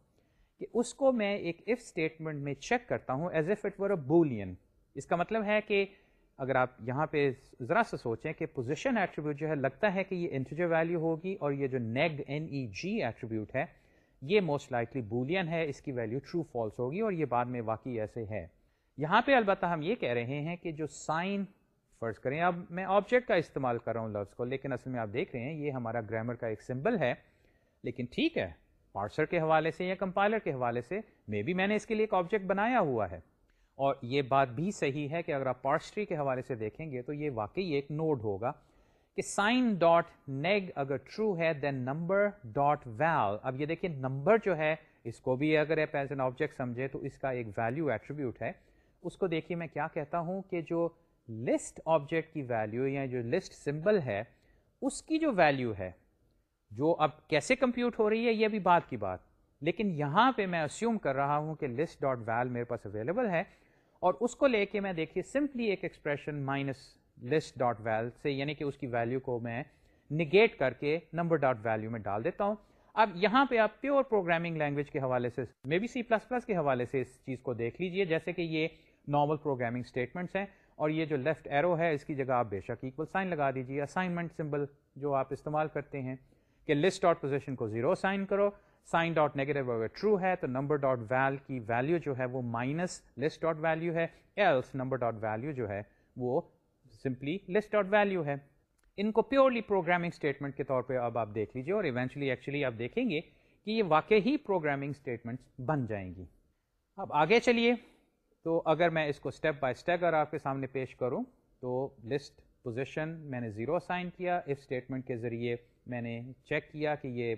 کہ اس کو میں ایک اف اسٹیٹمنٹ میں چیک کرتا ہوں as if it were a boolean اس کا مطلب ہے کہ اگر آپ یہاں پہ ذرا سا سوچیں کہ پوزیشن ایٹریبیوٹ جو ہے، لگتا ہے کہ یہ انٹیجر ویلیو ہوگی اور یہ جو نیگ این ای جی ایٹریبیوٹ ہے یہ موسٹ لائکلی بولین ہے، اس کی ویلیو ٹرو فالس ہوگی اور یہ بعد میں واقعی ایسے ہے۔ یہاں پہ البتہ ہم یہ کہہ رہے ہیں کہ جو سائن فرض کریں، اب میں آبجیکٹ کا استعمال کر رہا ہوں لفظ کو، لیکن اصل میں آپ دیکھ رہے ہیں، یہ ہمارا گرامر کا ایک سمبل ہے۔ لیکن ٹھیک ہے پارسر کے حوالے سے یا کمپائلر کے حوالے سے مے بھی میں نے اس کے لیے ایک آبجیکٹ بنایا ہوا ہے۔ اور یہ بات بھی صحیح ہے کہ اگر آپ پارسٹری کے حوالے سے دیکھیں گے تو یہ واقعی ایک نوڈ ہوگا۔ کہ سائن ڈاٹ نیگ اگر ٹرو ہے دین نمبر ڈاٹ ویل۔ اب یہ دیکھیں، نمبر جو ہے، اس کو بھی اگر آپ ایز این آبجیکٹ سمجھے تو اس کا ایک ویلیو ایٹریبیوٹ ہے۔ اس کو دیکھیے میں کیا کہتا ہوں کہ جو لسٹ آبجیکٹ کی ویلیو یا جو لسٹ سمبل ہے، اس کی جو ویلیو ہے، جو اب کیسے کمپیوٹ ہو رہی ہے، یہ بھی بات کی بات۔ لیکن یہاں پہ میں اسیوم کر رہا ہوں کہ لسٹ ڈاٹ ویل میرے پاس اویلیبل ہے اور اس کو لے کے میں دیکھیے سمپلی ایک expression minus list dot val سے یعنی کہ اس کی ویلیو کو میں نگیٹ کر کے نمبر ڈاٹ ویلیو میں ڈال دیتا ہوں۔ اب یہاں پہ آپ پیور پروگرامنگ لینگویج کے حوالے سے may be C plus plus کے حوالے سے اس چیز کو دیکھ لیجیے۔ جیسے کہ یہ نارمل پروگرامنگ اسٹیٹمنٹس ہیں اور یہ جو لیفٹ ایرو ہے، اس کی جگہ آپ بے شک ایکول سائن لگا دیجیے اسائنمنٹ سمبل جو آپ استعمال کرتے ہیں کہ لسٹ ڈاٹ پوزیشن کو زیرو سائن کرو۔ سائن ڈاٹ نیگیٹو اگر ٹرو ہے، تو نمبر ڈاٹ ویل کی ویلیو جو ہے وہ مائنس لسٹ ڈاٹ ویلیو ہے۔ ایلس نمبر ڈاٹ ویلیو جو ہے وہ سمپلی لسٹ ڈاٹ ویلیو ہے۔ ان کو پیورلی پروگرامنگ اسٹیٹمنٹ کے طور پہ اب آپ دیکھ لیجیے اور ایونچولی ایکچولی آپ دیکھیں گے کہ یہ واقع ہی پروگرامنگ اسٹیٹمنٹس بن جائیں گی۔ اب آگے چلیے۔ تو اگر میں اس کو اسٹیپ بائی اسٹیپ اگر آپ کے سامنے پیش کروں، تو لسٹ پوزیشن میں نے زیرو اسائن کیا۔ اس اسٹیٹمنٹ کے ذریعے میں نے چیک کیا کہ یہ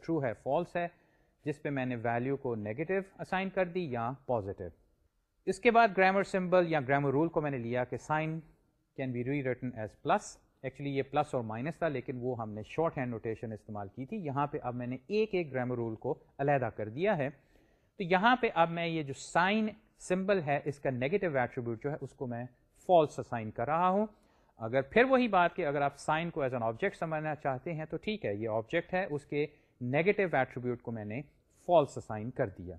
ٹرو ہے فالس ہے۔ جس پہ میں نے ویلیو کو نیگیٹو اسائن کر دی یا پازیٹیو اس کے بعد گرامر سمبل یا گرامر رول کو میں نے لیا کہ sign can be rewritten as plus actually یہ پلس اور مائنس تھا، لیکن وہ ہم نے شارٹ ہینڈ نوٹیشن استعمال کی تھی. یہاں پہ اب میں نے ایک ایک گرامر رول کو علیحدہ کر دیا ہے. تو یہاں پہ اب میں یہ جو سائن سمبل ہے، اس کا نیگیٹو ایٹریبیوٹ جو ہے، اس کو میں فالس اسائن کر رہا ہوں. اگر پھر وہی بات کہ اگر آپ سائن کو ایز این آبجیکٹ سمجھنا چاہتے ہیں، تو ٹھیک ہے. یہ آبجیکٹ ہے، اس کے نیگیٹو ایٹریبیوٹ کو میں نے فالس اسائن کر دیا.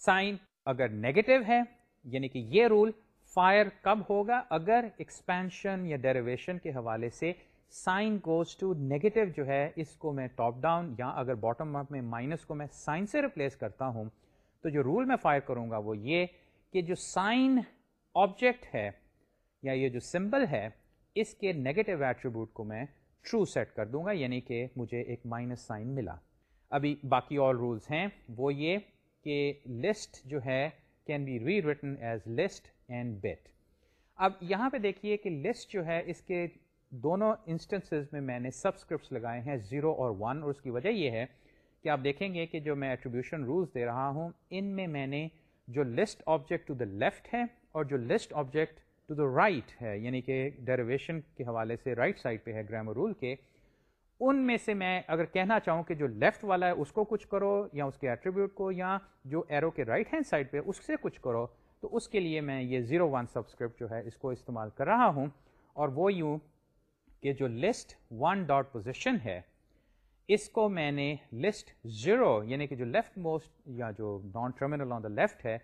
سائن اگر نیگیٹو ہے یعنی کہ یہ رول فائر کب ہوگا؟ اگر ایکسپینشن یا ڈیریویشن کے حوالے سے سائن گوز ٹو نیگیٹو جو ہے، اس کو میں ٹاپ ڈاؤن یا اگر باٹم اپ میں مائنس کو میں سائن سے ریپلیس کرتا ہوں، تو جو رول میں فائر کروں گا وہ یہ کہ جو سائن آبجیکٹ ہے یا یہ جو سمبل ہے، اس کے نیگیٹو ایٹریبیوٹ کو میں ٹرو سیٹ کر دوں گا یعنی کہ مجھے ایک مائنس سائن ملا۔ ابھی باقی اور رولز ہیں۔ وہ یہ کہ لسٹ جو ہے can be rewritten as list and bit اب یہاں پہ دیکھیے کہ لسٹ جو ہے، اس کے دونوں انسٹنسز میں میں نے سبسکرپٹس لگائے ہیں زیرو اور ون اور اس کی وجہ یہ ہے کہ آپ دیکھیں گے کہ جو میں ایٹریبیوشن رولز دے رہا ہوں، ان میں میں نے جو list object to the left ہے اور جو list object to the right ہے یعنی کہ ڈیریویشن کے حوالے سے رائٹ right سائڈ پہ ہے گرامر رول کے، ان میں سے میں اگر کہنا چاہوں کہ جو لیفٹ والا ہے، اس کو کچھ کرو یا اس کے ایٹریبیوٹ کو، یا جو ایرو کے رائٹ ہینڈ سائڈ پہ اس سے کچھ کرو تو اس کے لیے میں یہ زیرو ون سبسکرپٹ جو ہے اس کو استعمال کر رہا ہوں اور وہ یوں کہ جو لسٹ ون ڈاٹ پوزیشن ہے، اس کو میں نے لسٹ زیرو یعنی کہ جو لیفٹ موسٹ یا جو non terminal on the left ہے،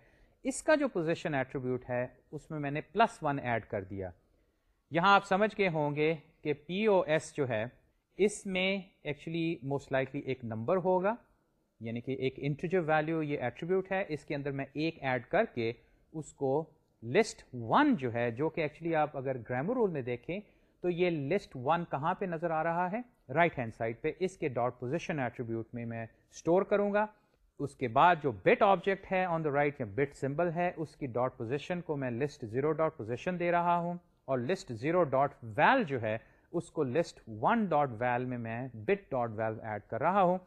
اس کا جو پوزیشن ایٹریبیوٹ ہے، اس میں میں نے پلس ون ایڈ کر دیا۔ یہاں آپ سمجھ کے ہوں گے کہ پی او ایس جو ہے، اس میں ایکچولی موسٹ لائکلی ایک نمبر ہوگا یعنی کہ ایک انٹیجر ویلیو یہ ایٹریبیوٹ ہے، اس کے اندر میں ایک ایڈ کر کے اس کو لسٹ ون جو ہے، جو کہ ایکچولی آپ اگر گرامر رول میں دیکھیں تو یہ لسٹ ون کہاں پہ نظر آ رہا ہے؟ رائٹ ہینڈ سائڈ پہ۔ اس کے ڈاٹ پوزیشن ایٹریبیوٹ میں میں اسٹور کروں گا۔ اس کے بعد جو بٹ آبجیکٹ ہے آن دا رائٹ یا بٹ سمبل ہے، اس کی ڈاٹ پوزیشن کو میں لسٹ زیرو ڈاٹ پوزیشن دے رہا ہوں۔ اور لسٹ زیرو ڈاٹ ویل جو ہے، اس کو لسٹ ون ڈاٹ ویل میں میں بٹ ڈاٹ ویل ایڈ کر رہا ہوں۔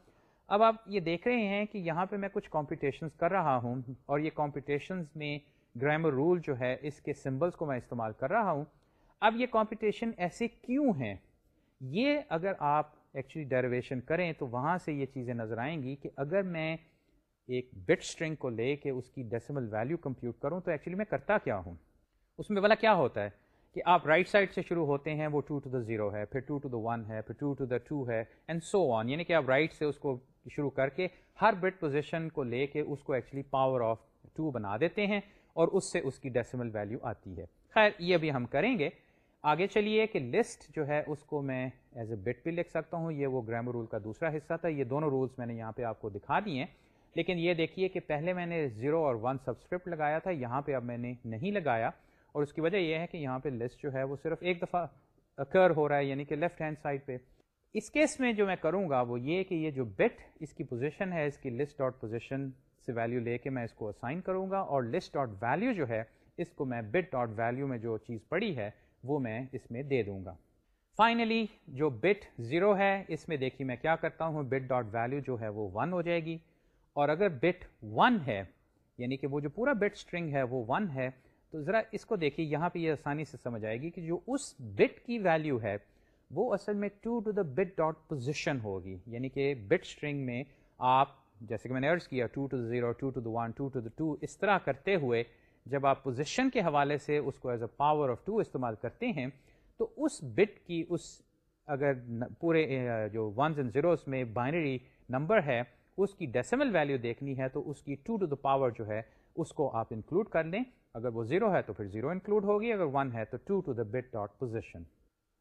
اب آپ یہ دیکھ رہے ہیں کہ یہاں پہ میں کچھ کمپٹیشنس کر رہا ہوں اور یہ کمپٹیشنز میں گرامر رول جو ہے، اس کے سمبلس کو میں استعمال کر رہا ہوں۔ اب یہ کمپٹیشن ایسے کیوں ہیں؟ یہ اگر آپ ایکچولی ڈیریویشن کریں تو وہاں سے یہ چیزیں نظر آئیں گی کہ اگر میں ایک بٹ اسٹرنگ کو لے کے اس کی ڈیسیمل ویلیو کمپیوٹ کروں تو ایکچولی میں کرتا کیا ہوں؟ اس میں بلا کیا ہوتا ہے؟ کہ آپ رائٹ سائڈ سے شروع ہوتے ہیں، وہ ٹو ٹو دا زیرو ہے، پھر ٹو ٹو دا ون ہے، پھر ٹو ٹو دا ٹو ہے اینڈ سو آن یعنی کہ آپ رائٹ سے اس کو شروع کر کے ہر بٹ پوزیشن کو لے کے اس کو ایکچولی پاور آف ٹو بنا دیتے ہیں۔ اور اس سے اس کی ڈیسیمل ویلیو آتی ہے۔ خیر، یہ بھی ہم کریں گے۔ آگے چلیے کہ لسٹ جو ہے، اس کو میں ایز اے بٹ بھی لکھ سکتا ہوں۔ یہ وہ گرامر رول کا دوسرا حصہ تھا۔ یہ دونوں رولس میں نے یہاں پہ آپ کو دکھا دیے ہیں۔ لیکن یہ دیکھیے کہ پہلے میں نے زیرو اور ون سبسکرپٹ لگایا تھا۔ یہاں پہ اب میں نے نہیں لگایا۔ اور اس کی وجہ یہ ہے کہ یہاں پہ لسٹ جو ہے، وہ صرف ایک دفعہ اکر ہو رہا ہے یعنی کہ لیفٹ ہینڈ سائڈ پہ۔ اس کیس میں جو میں کروں گا، وہ یہ کہ یہ جو بٹ اس کی پوزیشن ہے، اس کی لسٹ ڈاٹ پوزیشن سے ویلیو لے کے میں اس کو اسائن کروں گا اور لسٹ ڈاٹ ویلیو جو ہے، اس کو میں بٹ ڈاٹ ویلیو میں جو چیز پڑی ہے، وہ میں اس میں دے دوں گا۔ فائنلی جو بٹ زیرو ہے، اس میں دیکھیے میں کیا کرتا ہوں بٹ ڈاٹ ویلیو جو ہے وہ ون ہو جائے گی۔ اور اگر بٹ ون ہے یعنی کہ وہ جو پورا بٹ اسٹرنگ ہے، وہ ون ہے، تو ذرا اس کو دیکھیے، یہاں پہ یہ آسانی سے سمجھ آئے گی کہ جو اس بٹ کی ویلیو ہے، وہ اصل میں two to the bit dot position ہوگی۔ یعنی کہ بٹ اسٹرنگ میں آپ جیسے کہ میں نے ارض کیا two to zero two to the one two to the two اس طرح کرتے ہوئے جب آپ پوزیشن کے حوالے سے اس کو as a power of two استعمال کرتے ہیں، تو اس بٹ کی اس اگر پورے جو ونز اینڈ زیروز میں بائنری نمبر ہے، اس کی ڈیسیمل ویلیو دیکھنی ہے، تو اس کی ٹو ٹو دا پاور جو ہے، اس کو آپ انکلوڈ کر لیں۔ اگر وہ زیرو ہے، تو پھر زیرو انکلوڈ ہوگی۔ اگر ون ہے، تو two to the bit dot position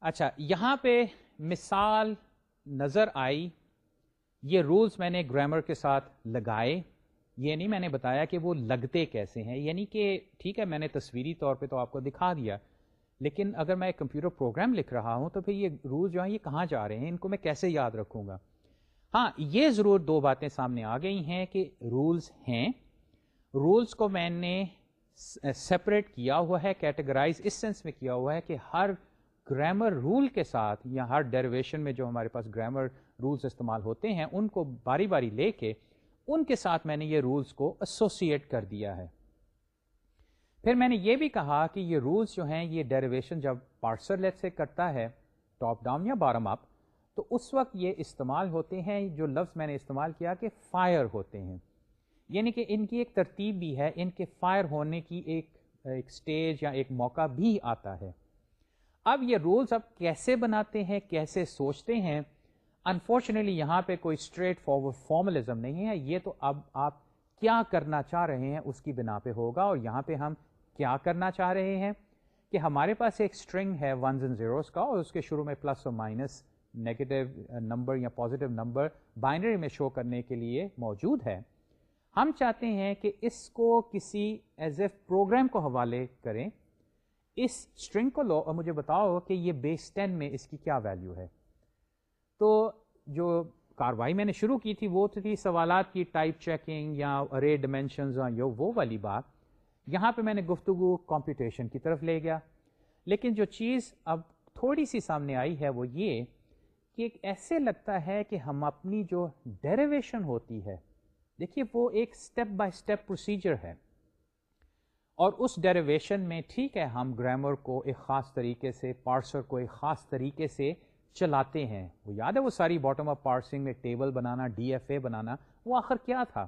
اچھا یہاں پہ مثال نظر آئی۔ یہ رولز میں نے گرامر کے ساتھ لگائے۔ یہ نہیں میں نے بتایا کہ وہ لگتے کیسے ہیں۔ یعنی کہ ٹھیک ہے، میں نے تصویری طور پہ تو آپ کو دکھا دیا۔ لیکن اگر میں ایک کمپیوٹر پروگرام لکھ رہا ہوں تو پھر یہ رولز جو ہیں یہ کہاں جا رہے ہیں؟ ان کو میں کیسے یاد رکھوں گا؟ ہاں یہ ضرور دو باتیں سامنے آ گئی ہیں کہ رولز ہیں۔ رولز کو میں نے سپریٹ کیا ہوا ہے کیٹیگرائز اس سینس میں کیا ہوا ہے کہ ہر گرامر رول کے ساتھ یا ہر ڈیریویشن میں جو ہمارے پاس گرامر رولز استعمال ہوتے ہیں، ان کو باری باری لے کے ان کے ساتھ میں نے یہ رولز کو ایسوسیٹ کر دیا ہے۔ پھر میں نے یہ بھی کہا کہ یہ رولز جو ہیں، یہ ڈیریویشن جب پارسر لیٹ سے کرتا ہے ٹاپ ڈاؤن یا بارم اپ تو اس وقت یہ استعمال ہوتے ہیں، جو لفظ میں نے استعمال کیا کہ فائر ہوتے ہیں۔ یعنی کہ ان کی ایک ترتیب بھی ہے، ان کے فائر ہونے کی ایک ایک سٹیج یا ایک موقع بھی آتا ہے۔ اب یہ رولز اب کیسے بناتے ہیں، کیسے سوچتے ہیں انفارچونیٹلی یہاں پہ کوئی اسٹریٹ فارورڈ فارملزم نہیں ہے۔ یہ تو اب آپ کیا کرنا چاہ رہے ہیں اس کی بنا پہ ہوگا اور یہاں پہ ہم کیا کرنا چاہ رہے ہیں کہ ہمارے پاس ایک اسٹرنگ ہے ونز اینڈ زیروز کا اور اس کے شروع میں پلس اور مائنس نیگیٹو نمبر یا پازیٹیو نمبر بائنری میں شو کرنے کے لیے موجود ہے۔ ہم چاہتے ہیں کہ اس کو کسی ایز اے پروگرام کو حوالے کریں۔ اس اسٹرنگ کو لو اور مجھے بتاؤ کہ یہ بیس ٹین میں اس کی کیا ویلیو ہے۔ تو جو کاروائی میں نے شروع کی تھی وہ تھی سوالات کی ٹائپ چیکنگ یا ارے ڈیمینشنز وہ والی بات۔ یہاں پہ میں نے گفتگو کمپیوٹیشن کی طرف لے گیا۔ لیکن جو چیز اب تھوڑی سی سامنے آئی ہے وہ یہ کہ ایک ایسے لگتا ہے کہ ہم اپنی جو ڈیریویشن ہوتی ہے، دیکھیے وہ ایک اسٹیپ بائی اسٹیپ پروسیجر ہے۔ اور اس ڈیریویشن میں ٹھیک ہے، ہم گرامر کو ایک خاص طریقے سے پارسر کو ایک خاص طریقے سے چلاتے ہیں۔ وہ یاد ہے وہ ساری باٹم آف پارسنگ میں ٹیبل بنانا ڈی ایف اے بنانا، وہ آخر کیا تھا؟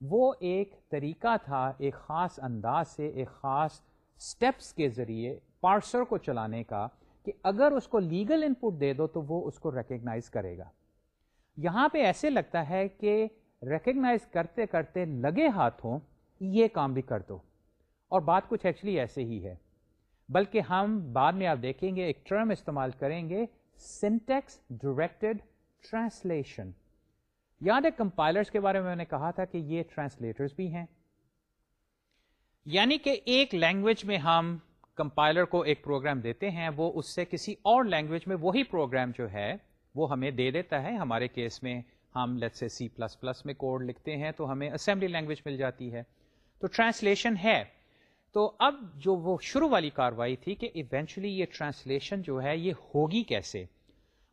وہ ایک طریقہ تھا، ایک خاص انداز سے، ایک خاص اسٹیپس کے ذریعے پارسر کو چلانے کا کہ اگر اس کو لیگل ان پٹ دے دو تو وہ اس کو ریکگنائز کرے گا۔ یہاں پہ ایسے لگتا ہے کہ ریکگنائز کرتے کرتے لگے ہاتھوں یہ کام بھی کر دو۔ اور بات کچھ ایکچولی ایسے ہی ہے۔ بلکہ ہم بعد میں آپ دیکھیں گے، ایک ٹرم استعمال کریں گے سنٹیکس ڈائریکٹڈ ٹرانسلیشن یاد ہے کمپائلرس کے بارے میں میں نے کہا تھا کہ یہ ٹرانسلیٹرز بھی ہیں. یعنی کہ ایک لینگویج میں ہم کمپائلر کو ایک پروگرام دیتے ہیں، وہ اس سے کسی اور لینگویج میں وہی پروگرام جو ہے، وہ ہمیں دے دیتا ہے. ہمارے کیس میں ہم let's say C plus plus میں کوڈ لکھتے ہیں تو ہمیں اسمبلی لینگویج مل جاتی ہے. تو ٹرانسلیشن ہے. تو اب جو وہ شروع والی کاروائی تھی کہ ایونچولی یہ ٹرانسلیشن جو ہے یہ ہوگی کیسے؟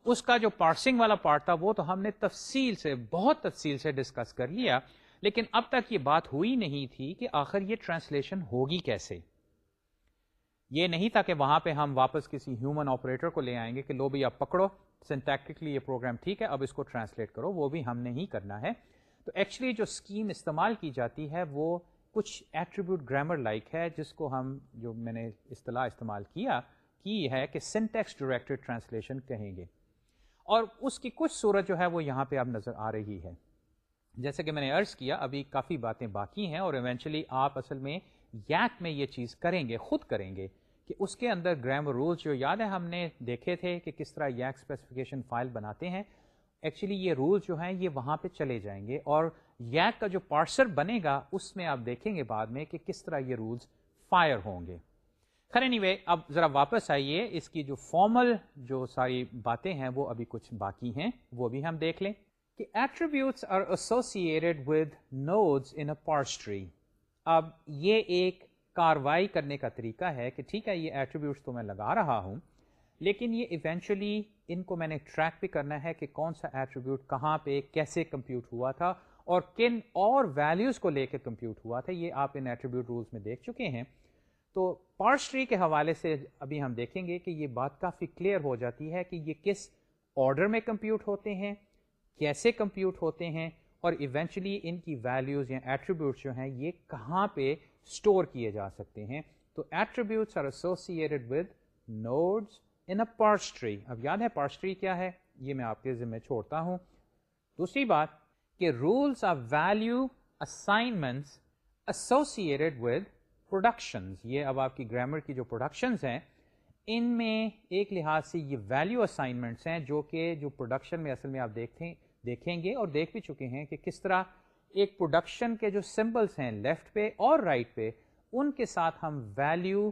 اس کا جو پارسنگ والا پارٹ تھا وہ تو ہم نے تفصیل سے، بہت تفصیل سے ڈسکس کر لیا، لیکن اب تک یہ بات ہوئی نہیں تھی کہ آخر یہ ٹرانسلیشن ہوگی کیسے۔ یہ نہیں تھا کہ وہاں پہ ہم واپس کسی ہیومن آپریٹر کو لے آئیں گے کہ لو بھی آپ پکڑو سینٹیکٹکلی یہ پروگرام ٹھیک ہے، اب اس کو ٹرانسلیٹ کرو، وہ بھی ہم نے ہی کرنا ہے۔ تو ایکچولی جو اسکیم استعمال کی جاتی ہے وہ کچھ ایٹریبیوٹ گرامر لائک ہے جس کو ہم جو میں نے اصطلاح استعمال کیا، کی ہے کہ سنٹیکس ڈائریکٹڈ ٹرانسلیشن کہیں گے۔ اور اس کی کچھ صورت جو ہے وہ یہاں پہ اب نظر آ رہی ہے۔ جیسے کہ میں نے عرض کیا، ابھی کافی باتیں باقی ہیں اور ایونچولی آپ اصل میں یک میں یہ چیز کریں گے، خود کریں گے کہ اس کے اندر گرامر رولز جو یاد ہے ہم نے دیکھے تھے کہ کس طرح یک اسپیسیفکیشن فائل بناتے ہیں۔ ایکچولی یہ رولز جو ہیں یہ وہاں پہ چلے جائیں گے اور یک کا جو پارسر بنے گا، اس میں آپ دیکھیں گے بعد میں کہ کس طرح یہ رولز فائر ہوں گے۔ خیر اینی وے اب ذرا واپس آئیے۔ اس کی جو فارمل جو ساری باتیں ہیں، وہ ابھی کچھ باقی ہیں۔ وہ بھی ہم دیکھ لیں۔ کہ attributes are associated with nodes in a parse tree اب یہ ایک کاروائی کرنے کا طریقہ ہے کہ ٹھیک ہے، یہ ایٹریبیوٹس تو میں لگا رہا ہوں، لیکن یہ ایونچولی ان کو میں نے ٹریک بھی کرنا ہے کہ کون سا ایٹریبیوٹ کہاں پہ کیسے کمپیوٹ ہوا تھا۔ اور کن اور ویلیوز کو لے کے کمپیوٹ ہوا تھا، یہ آپ ان ایٹریبیوٹ رولس میں دیکھ چکے ہیں۔ تو پارسٹری کے حوالے سے ابھی ہم دیکھیں گے کہ یہ بات کافی کلیئر ہو جاتی ہے کہ یہ کس آرڈر میں کمپیوٹ ہوتے ہیں، کیسے کمپیوٹ ہوتے ہیں، اور ایونچولی ان کی ویلیوز یا ایٹریبیوٹس جو ہیں، یہ کہاں پہ اسٹور کیے جا سکتے ہیں۔ تو attributes are associated with nodes in a parse tree اب یاد ہے پارسٹری کیا ہے؟ یہ میں آپ کے ذمہ چھوڑتا ہوں۔ دوسری بات کہ rules of value assignments associated with productions یہ اب آپ کی گرامر کی جو پروڈکشنز ہیں، ان میں ایک لحاظ سے یہ ویلیو اسائنمنٹس ہیں جو کہ جو پروڈکشن میں اصل میں آپ دیکھتے دیکھیں گے اور دیکھ بھی چکے ہیں کہ کس طرح ایک پروڈکشن کے جو سمبلس ہیں لیفٹ پہ اور رائٹ right پہ، ان کے ساتھ ہم ویلیو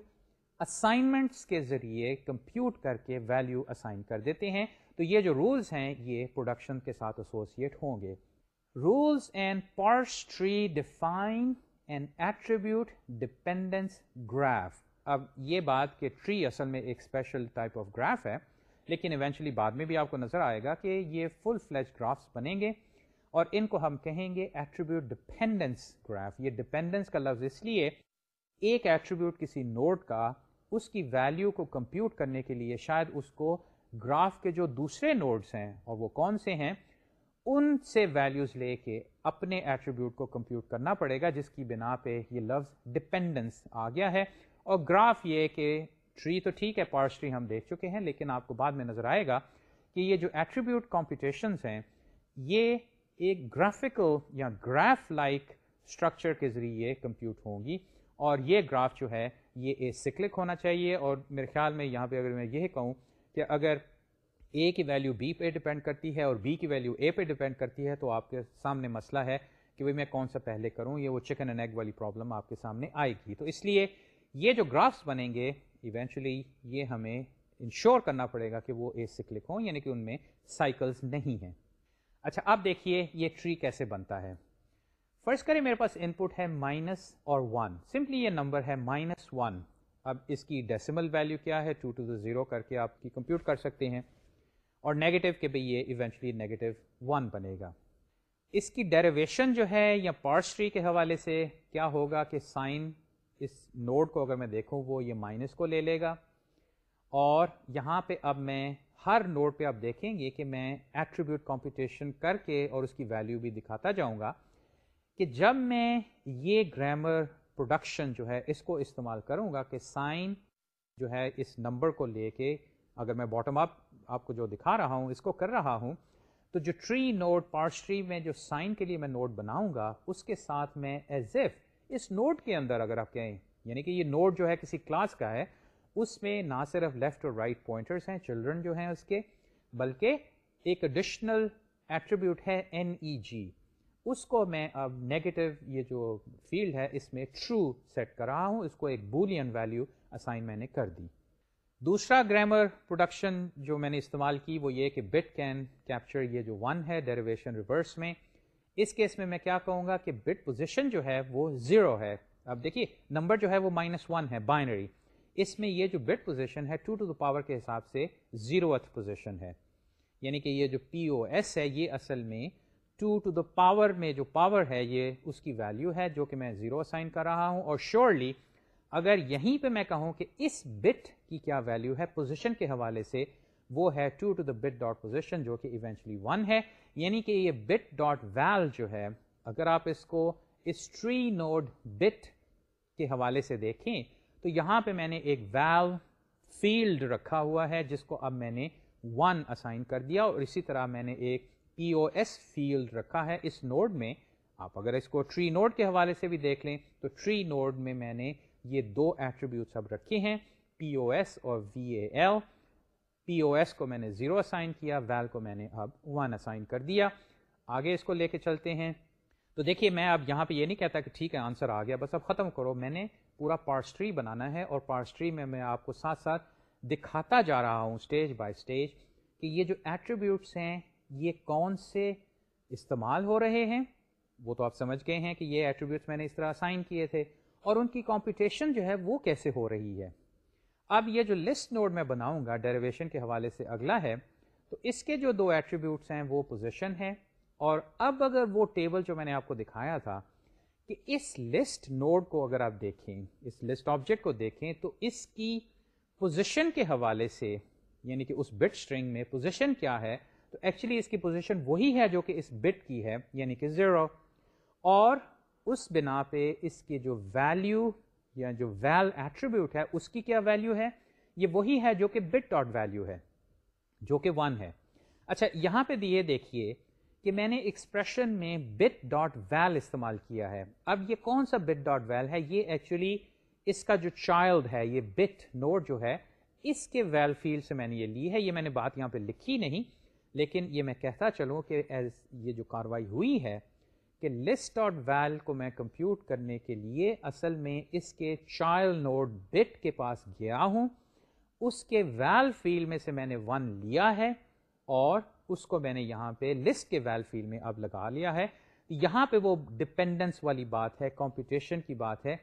اسائنمنٹس کے ذریعے کمپیوٹ کر کے ویلیو اسائن کر دیتے ہیں۔ تو یہ جو رولز ہیں، یہ پروڈکشن کے ساتھ ایسوسیٹ ہوں گے۔ Rules and parse tree define and attribute dependence graph اب یہ بات کہ ٹری اصل میں ایک اسپیشل ٹائپ آف گراف ہے، لیکن ایونچولی بعد میں بھی آپ کو نظر آئے گا کہ یہ فل فلیج گرافس بنیں گے اور ان کو ہم کہیں گے ایٹریبیوٹ ڈپینڈنس گراف یہ ڈپینڈنس کا لفظ اس لیے ایک ایٹریبیوٹ کسی نوٹ کا اس کی ویلیو کو کمپیوٹ کرنے کے لیے شاید اس کو گراف کے جو دوسرے نوڈس ہیں اور وہ کون سے ہیں؟ ان سے ویلیوز لے کے اپنے ایٹریبیوٹ کو کمپیوٹ کرنا پڑے گا، جس کی بنا پہ یہ لفظ ڈپینڈنس آ گیا ہے۔ اور گراف یہ کہ ٹری تو ٹھیک ہے پارس ٹری ہم دیکھ چکے ہیں، لیکن آپ کو بعد میں نظر آئے گا کہ یہ جو ایٹریبیوٹ کمپٹیشنس ہیں، یہ ایک گرافیکل یا گراف لائک اسٹرکچر کے ذریعے کمپیوٹ ہوں گی۔ اور یہ گراف جو ہے، یہ اے سکلک ہونا چاہیے۔ اور میرے خیال میں یہاں پہ اگر میں یہ کہوں کہ اگر اے کی ویلیو بی پہ ڈپینڈ کرتی ہے اور بی کی ویلیو اے پہ ڈپینڈ کرتی ہے تو آپ کے سامنے مسئلہ ہے کہ بھائی میں کون سا پہلے کروں، یہ وہ چکن اینڈ ایگ والی پرابلم آپ کے سامنے آئے گی۔ تو اس لیے یہ جو گرافس بنیں گے ایونچولی یہ ہمیں انشور کرنا پڑے گا کہ وہ اے سکلک ہوں یعنی کہ ان میں سائیکلز نہیں ہیں۔ اچھا اب دیکھیے یہ ٹری کیسے بنتا ہے۔ فرسٹ کریں میرے پاس ان پٹ ہے مائنس اور ون سمپلی یہ نمبر ہے مائنس ون اب اس کی ڈیسیمل ویلو کیا ہے؟ ٹو ٹو زیرو کر کے آپ کی کمپیوٹ کر سکتے ہیں۔ اور نیگیٹو کے بھی یہ ایونچولی نیگیٹو ون بنے گا اس کی ڈیریویشن جو ہے یا پارس کے حوالے سے کیا ہوگا کہ سائن اس نوڈ کو اگر میں دیکھوں وہ یہ مائنس کو لے لے گا۔ اور یہاں پہ اب میں ہر نوڈ پہ آپ دیکھیں گے کہ میں ایٹریبیوٹ کمپٹیشن کر کے اور اس کی ویلیو بھی دکھاتا جاؤں گا کہ جب میں یہ گرامر پروڈکشن جو ہے اس کو استعمال کروں گا کہ سائن جو ہے اس نمبر کو لے کے اگر میں باٹم اپ آپ کو جو دکھا رہا ہوں، اس کو کر رہا ہوں، تو جو ٹری نوٹ پارس ٹری میں جو سائن کے لیے میں نوٹ بناؤں گا، اس کے ساتھ میں ایز ایف اس نوٹ کے اندر اگر آپ کہیں یعنی کہ یہ نوٹ جو ہے کسی کلاس کا ہے، اس میں نہ صرف لیفٹ اور رائٹ right پوائنٹرس ہیں چلڈرن جو ہیں اس کے، بلکہ ایک اڈیشنل ایٹریبیوٹ ہے این ای جی اس کو میں اب نیگیٹو یہ جو فیلڈ ہے، اس میں ٹرو سیٹ کر رہا ہوں، اس کو ایک بولین ویلیو اسائن میں نے کر دی۔ دوسرا گرامر پروڈکشن جو میں نے استعمال کی وہ یہ کہ بٹ کین کیپچر یہ جو ون ہے ڈیریویشن ریورس میں۔ اس کیس میں میں کیا کہوں گا کہ بٹ پوزیشن جو ہے وہ زیرو ہے۔ اب دیکھیے نمبر جو ہے وہ مائنس ون ہے بائنری اس میں یہ جو بٹ پوزیشن ہے ٹو ٹو دا پاور کے حساب سے زیروتھ پوزیشن ہے۔ یعنی کہ یہ جو پی او ایس ہے، یہ اصل میں ٹو ٹو دا پاور میں جو پاور ہے، یہ اس کی ویلیو ہے جو کہ میں زیرو اسائن کر رہا ہوں۔ اور شیورلی اگر یہیں پہ میں کہوں کہ اس بٹ کی کیا ویلیو ہے پوزیشن کے حوالے سے، وہ ہے two to the bit dot position جو کہ ایونچلی ون ہے۔ یعنی کہ یہ بٹ ڈاٹ ویل جو ہے، اگر آپ اس کو اس ٹری نوڈ بٹ کے حوالے سے دیکھیں، تو یہاں پہ میں نے ایک ویل فیلڈ رکھا ہوا ہے، جس کو اب میں نے ون اسائن کر دیا۔ اور اسی طرح میں نے ایک پی او ایس فیلڈ رکھا ہے اس نوڈ میں۔ آپ اگر اس کو ٹری نوڈ کے حوالے سے بھی دیکھ لیں، تو ٹری نوڈ میں میں نے یہ دو ایٹریبیوٹس اب رکھے ہیں پی او ایس اور وی A L P O S کو میں نے زیرو اسائن کیا ویل کو میں نے اب ون اسائن کر دیا۔ آگے اس کو لے کے چلتے ہیں۔ تو دیکھیے، میں اب یہاں پہ یہ نہیں کہتا کہ ٹھیک ہے آنسر آ گیا، بس اب ختم کرو۔ میں نے پورا پارسٹری بنانا ہے اور پارسٹری میں میں آپ کو ساتھ ساتھ دکھاتا جا رہا ہوں اسٹیج بائی اسٹیج کہ یہ جو ایٹریبیوٹس ہیں، یہ کون سے استعمال ہو رہے ہیں؟ وہ تو آپ سمجھ گئے ہیں کہ یہ ایٹریبیوٹس میں نے اس طرح اسائن کیے تھے۔ اور ان کی کمپٹیشن جو ہے وہ کیسے ہو رہی ہے؟ اب یہ جو لسٹ نوڈ میں بناؤں گا ڈیریویشن کے حوالے سے اگلا ہے، تو اس کے جو دو ایٹریبیوٹس ہیں وہ پوزیشن ہے اور اب اگر وہ ٹیبل جو میں نے آپ کو دکھایا تھا کہ اس لسٹ نوڈ کو اگر آپ دیکھیں، اس لسٹ آبجیکٹ کو دیکھیں، تو اس کی پوزیشن کے حوالے سے یعنی کہ اس بٹ اسٹرنگ میں پوزیشن کیا ہے؟ تو ایکچولی اس کی پوزیشن وہی ہے جو کہ اس بٹ کی ہے یعنی کہ زیرو اور اس بنا پہ اس کی جو ویلیو یا جو ویل ایٹریبیوٹ ہے، اس کی کیا ویلیو ہے؟ یہ وہی ہے جو کہ بٹ ڈاٹ ویلیو ہے، جو کہ ون ہے۔ اچھا یہاں پہ یہ دیکھیے کہ میں نے ایکسپریشن میں بٹ ڈاٹ ویل استعمال کیا ہے۔ اب یہ کون سا بٹ ڈاٹ ویل ہے؟ یہ ایکچولی اس کا جو چائلڈ ہے، یہ بٹ نوٹ جو ہے، اس کے ویل فیلڈ سے میں نے یہ لی ہے۔ یہ میں نے بات یہاں پہ لکھی نہیں، لیکن یہ میں کہتا چلوں کہ ایز یہ جو کاروائی ہوئی ہے کہ لسٹ ڈاٹ ویل کو میں کمپیوٹ کرنے کے لیے اصل میں اس کے چائلڈ نوڈ بٹ کے پاس گیا ہوں۔ اس کے ویل فیلڈ میں سے میں نے ون لیا ہے اور اس کو میں نے یہاں پہ لسٹ کے ویل فیلڈ میں اب لگا لیا ہے۔ یہاں پہ وہ ڈپینڈنس والی بات ہے کمپٹیشن کی بات ہے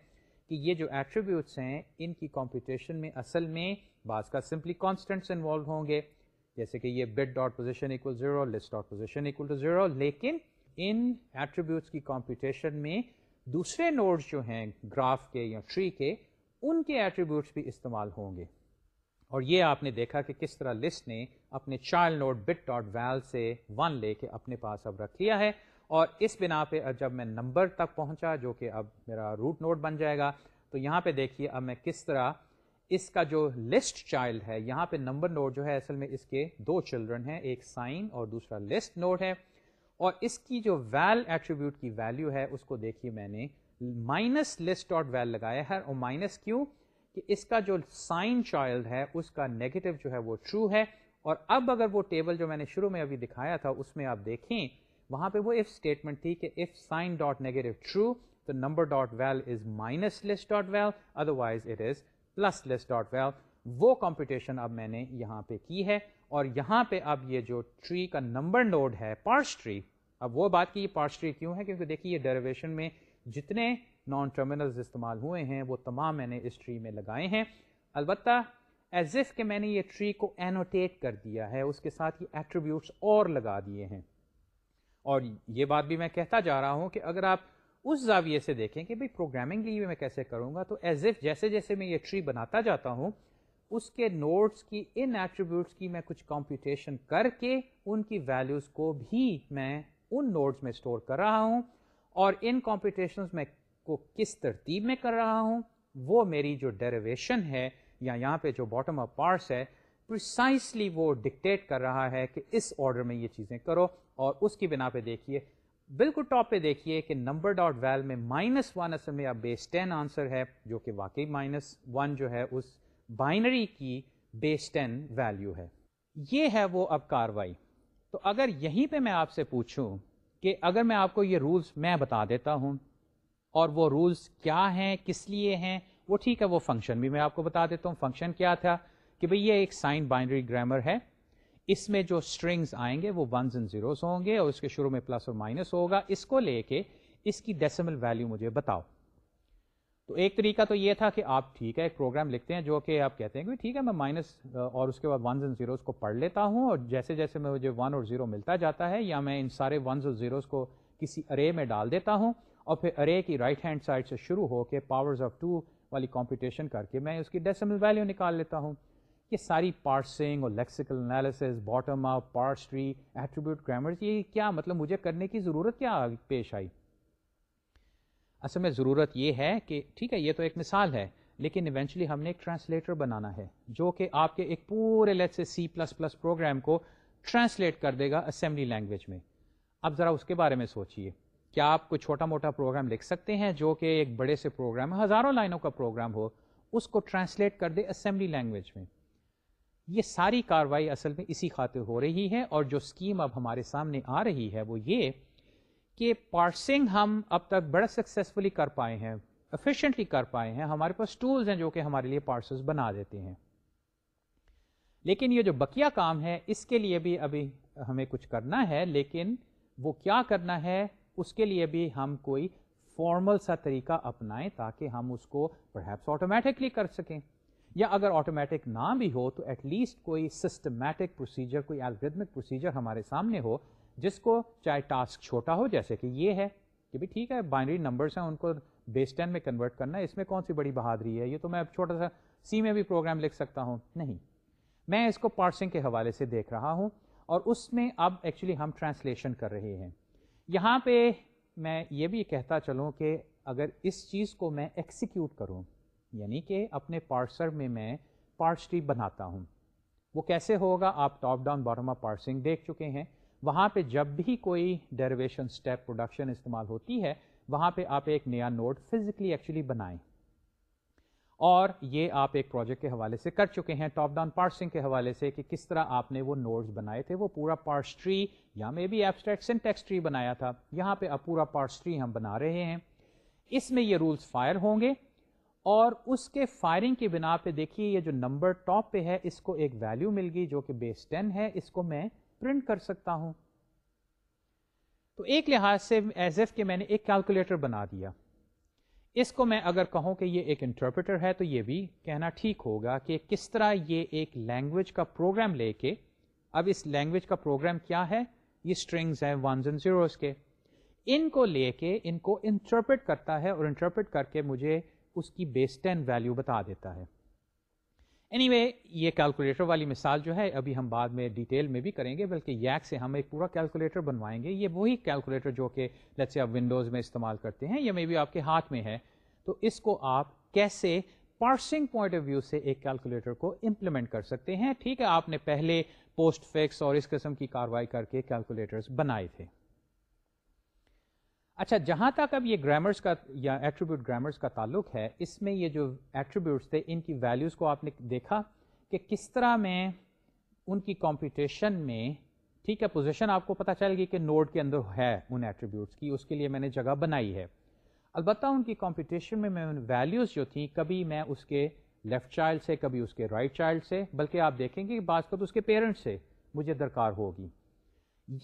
کہ یہ جو ایٹریبیوٹس ہیں، ان کی کمپٹیشن میں اصل میں بعض کا سمپلی کانسٹنٹس انوالو ہوں گے۔ جیسے کہ یہ bit dot position equal zero list dot position equal to zero لیکن ان ایٹریبیوٹس کی کمپٹیشن میں دوسرے نوڈز جو ہیں گراف کے یا ٹری کے، ان کے ایٹریبیوٹس بھی استعمال ہوں گے۔ اور یہ آپ نے دیکھا کہ کس طرح لسٹ نے اپنے child node bit dot val سے ون لے کے اپنے پاس اب رکھ لیا ہے۔ اور اس بنا پہ جب میں نمبر تک پہنچا، جو کہ اب میرا روٹ نوٹ بن جائے گا، تو یہاں پہ دیکھیے اب میں کس طرح اس کا جو لسٹ چائلڈ ہے، یہاں پہ نمبر نوٹ جو ہے، اصل میں اس کے دو چلڈرن ہیں، ایک سائن اور دوسرا لسٹ نوٹ ہے۔ اور اس کی جو ویل ایٹریبیوٹ کی ویلیو ہے، اس کو دیکھیے میں نے مائنس لسٹ ڈاٹ ویل لگایا ہے اور مائنس کیوں؟ کہ اس کا جو سائن چائلڈ ہے، اس کا نیگیٹو جو ہے وہ ٹرو ہے اور اب اگر وہ ٹیبل جو میں نے شروع میں ابھی دکھایا تھا، اس میں آپ دیکھیں، وہاں پہ وہ اف اسٹیٹمنٹ تھی کہ if sign dot negative true تو number dot val is minus list dot val otherwise it is plus list dot val وہ کمپٹیشن اب میں نے یہاں پہ کی ہے اور یہاں پہ اب یہ جو ٹری کا نمبر نوڈ ہے پارس ٹری اب وہ بات کی یہ پارشٹری کیوں ہے؟ کیونکہ دیکھیے یہ ڈیریویشن میں جتنے نان ٹرمینلز استعمال ہوئے ہیں، وہ تمام میں نے اس ٹری میں لگائے ہیں۔ البتہ ایز ایف کہ میں نے یہ ٹری کو اینوٹیٹ کر دیا ہے، اس کے ساتھ یہ ایٹریبیوٹس اور لگا دیے ہیں۔ اور یہ بات بھی میں کہتا جا رہا ہوں کہ اگر آپ اس زاویے سے دیکھیں کہ بھائی پروگرامنگ لیے میں کیسے کروں گا، تو ایز ایف جیسے جیسے میں یہ ٹری بناتا جاتا ہوں، اس کے نوٹس کی ان ایٹریبیوٹس کی میں کچھ کمپیوٹیشن کر کے ان کی ویلیوز کو بھی میں ان نوڈز میں اسٹور کر رہا ہوں اور ان کمپٹیشنز میں کو کس ترتیب میں کر رہا ہوں، وہ میری جو ڈیریویشن ہے یا یہاں پہ جو باٹم آف پارٹس ہے پرسائسلی وہ ڈکٹیٹ کر رہا ہے کہ اس آرڈر میں یہ چیزیں کرو اور اس کی بنا پہ دیکھیے۔ بالکل ٹاپ پہ دیکھیے کہ نمبر ڈاٹ ویل میں مائنس ون اصل میں اب بیس ٹین آنسر ہے، جو کہ واقعی مائنس ون جو ہے، اس بائنری کی بیس ٹین ویلیو ہے۔ یہ ہے وہ اب کاروائی۔ تو اگر یہیں پہ میں آپ سے پوچھوں کہ اگر میں آپ کو یہ رولز میں بتا دیتا ہوں اور وہ رولز کیا ہیں، کس لیے ہیں، وہ ٹھیک ہے، وہ فنکشن بھی میں آپ کو بتا دیتا ہوں۔ فنکشن کیا تھا کہ بھئی یہ ایک سائن بائنڈری گرامر ہے۔ اس میں جو اسٹرنگز آئیں گے وہ ونز اینڈ زیروز ہوں گے اور اس کے شروع میں پلس اور مائنس ہوگا۔ اس کو لے کے اس کی ڈیسیمل ویلو مجھے بتاؤ۔ تو ایک طریقہ تو یہ تھا کہ آپ ٹھیک ہے، ایک پروگرام لکھتے ہیں جو کہ آپ کہتے ہیں کہ ٹھیک ہے، میں مائنس اور اس کے بعد ونز اینڈ زیروز کو پڑھ لیتا ہوں اور جیسے جیسے میں مجھے ون اور زیرو ملتا جاتا ہے، یا میں ان سارے ونز اور زیروز کو کسی ارے میں ڈال دیتا ہوں اور پھر ارے کی رائٹ ہینڈ سائڈ سے شروع ہو کے پاورز آف ٹو والی کمپٹیشن کر کے میں اس کی ڈیسیمل ویلیو نکال لیتا ہوں۔ یہ ساری پارسنگ اور lexical analysis bottom up parse tree attribute grammars یہ کیا مطلب مجھے کرنے کی ضرورت کیا پیش آئی؟ اصل میں ضرورت یہ ہے کہ، ٹھیک ہے، یہ تو ایک مثال ہے، لیکن ایونچولی ہم نے ایک ٹرانسلیٹر بنانا ہے، جو کہ آپ کے ایک پورے let's say C plus plus program کو ٹرانسلیٹ کر دے گا اسمبلی لینگویج میں۔ اب ذرا اس کے بارے میں سوچیے کیا آپ کوئی چھوٹا موٹا پروگرام لکھ سکتے ہیں جو کہ ایک بڑے سے پروگرام ہزاروں لائنوں کا پروگرام ہو، اس کو ٹرانسلیٹ کر دے اسمبلی لینگویج میں؟ یہ ساری کاروائی اصل میں اسی خاطر ہو رہی ہے اور جو اسکیم اب ہمارے سامنے آ رہی ہے وہ یہ کہ پارسنگ ہم اب تک بڑا سکسیزفلی کر پائے ہیں افیشینٹلی کر پائے ہیں۔ ہمارے پاس ٹولز ہیں جو کہ ہمارے لیے پارسز بنا دیتے ہیں۔ لیکن یہ جو بقیہ کام ہے، اس کے لیے بھی ابھی ہمیں کچھ کرنا ہے، لیکن وہ کیا کرنا ہے، اس کے لیے بھی ہم کوئی فارمل سا طریقہ اپنائیں تاکہ ہم اس کو پرہیپس آٹومیٹکلی کر سکیں۔ یا اگر آٹومیٹک نہ بھی ہو، تو ایٹ لیسٹ کوئی سسٹمیٹک پروسیجر کوئی الگریدمک پروسیجر ہمارے سامنے ہو جس کو چاہے ٹاسک چھوٹا ہو، جیسے کہ یہ ہے کہ بھی ٹھیک ہے بائنڈری نمبرس ہیں، ان کو بیس ٹین میں کنورٹ کرنا ہے۔ اس میں کون سی بڑی بہادری ہے؟ یہ تو میں چھوٹا سا سی میں بھی پروگرام لکھ سکتا ہوں۔ نہیں۔ میں اس کو پارسنگ کے حوالے سے دیکھ رہا ہوں اور اس میں اب ایکچولی ہم ٹرانسلیشن کر رہے ہیں۔ یہاں پہ میں یہ بھی کہتا چلوں کہ اگر اس چیز کو میں ایکسیکیوٹ کروں یعنی کہ اپنے پارسر میں میں پارس ٹری بناتا ہوں، وہ کیسے ہوگا؟ آپ top down, bottom up parsing دیکھ چکے ہیں۔ وہاں پہ جب بھی کوئی ڈیریویشن اسٹیپ پروڈکشن استعمال ہوتی ہے، وہاں پہ آپ ایک نیا نوڈ فزیکلی ایکچولی بنائیں۔ اور یہ آپ ایک پروجیکٹ کے حوالے سے کر چکے ہیں ٹاپ ڈاؤن پارسنگ کے حوالے سے کہ کس طرح آپ نے وہ نوڈز بنائے تھے، وہ پورا پارس ٹری یا میں بھی ایبسٹریکٹ سنٹیکس ٹری بنایا تھا۔ یہاں پہ اب پورا پارس ٹری ہم بنا رہے ہیں۔ اس میں یہ رولز فائر ہوں گے اور اس کے فائرنگ کی بنا پہ دیکھیے، یہ جو نمبر ٹاپ پہ ہے، اس کو ایک ویلو مل گئی جو کہ بیس ٹین ہے۔ اس کو میں پرنٹ کر سکتا ہوں۔ تو ایک لحاظ سے ایز ایف کے میں نے ایک کیلکولیٹر بنا دیا۔ اس کو میں اگر کہوں کہ یہ ایک انٹرپریٹر ہے تو یہ بھی کہنا ٹھیک ہوگا کہ کس طرح یہ ایک لینگویج کا پروگرام لے کے، اب اس لینگویج کا پروگرام کیا ہے؟ یہ اسٹرنگز ہیں ونز اینڈ زیروز کے۔ ان کو لے کے، ان کو انٹرپریٹ کرتا ہے اور انٹرپریٹ کر کے مجھے اس کی بیس ٹین ویلو بتا دیتا ہے۔ اینی anyway, یہ کیلکولیٹر والی مثال جو ہے ابھی ہم بعد میں ڈیٹیل میں بھی کریں گے بلکہ یک سے ہم ایک پورا کیلکولیٹر بنوائیں گے۔ یہ وہی کیلکولیٹر جو کہ سے آپ ونڈوز میں استعمال کرتے ہیں یا میں بھی آپ کے ہاتھ میں ہے۔ تو اس کو آپ کیسے پارسنگ پوائنٹ آف ویو سے ایک کیلکولیٹر کو امپلیمنٹ کر سکتے ہیں؟ ٹھیک ہے آپ نے پہلے پوسٹ فکس اور اس قسم کی کاروائی کر کے کیلکولیٹرز بنائے تھے۔ اچھا جہاں تک اب یہ گرامرس کا یا ایٹریبیوٹ گرامرس کا تعلق ہے، اس میں یہ جو ایٹریبیوٹس تھے، ان کی ویلیوز کو آپ نے دیکھا کہ کس طرح میں ان کی کمپٹیشن میں، ٹھیک ہے پوزیشن آپ کو پتا چل گئی کہ نوڈ کے اندر ہے ان ایٹریبیوٹس کی، اس کے لیے میں نے جگہ بنائی ہے۔ البتہ ان کی کمپٹیشن میں میں ویلیوز جو تھیں، کبھی میں اس کے لیفٹ چائلڈ سے، کبھی اس کے رائٹ right چائلڈ سے، بلکہ آپ دیکھیں گے کہ بعض کا تو اس کے پیرنٹس سے مجھے درکار ہوگی۔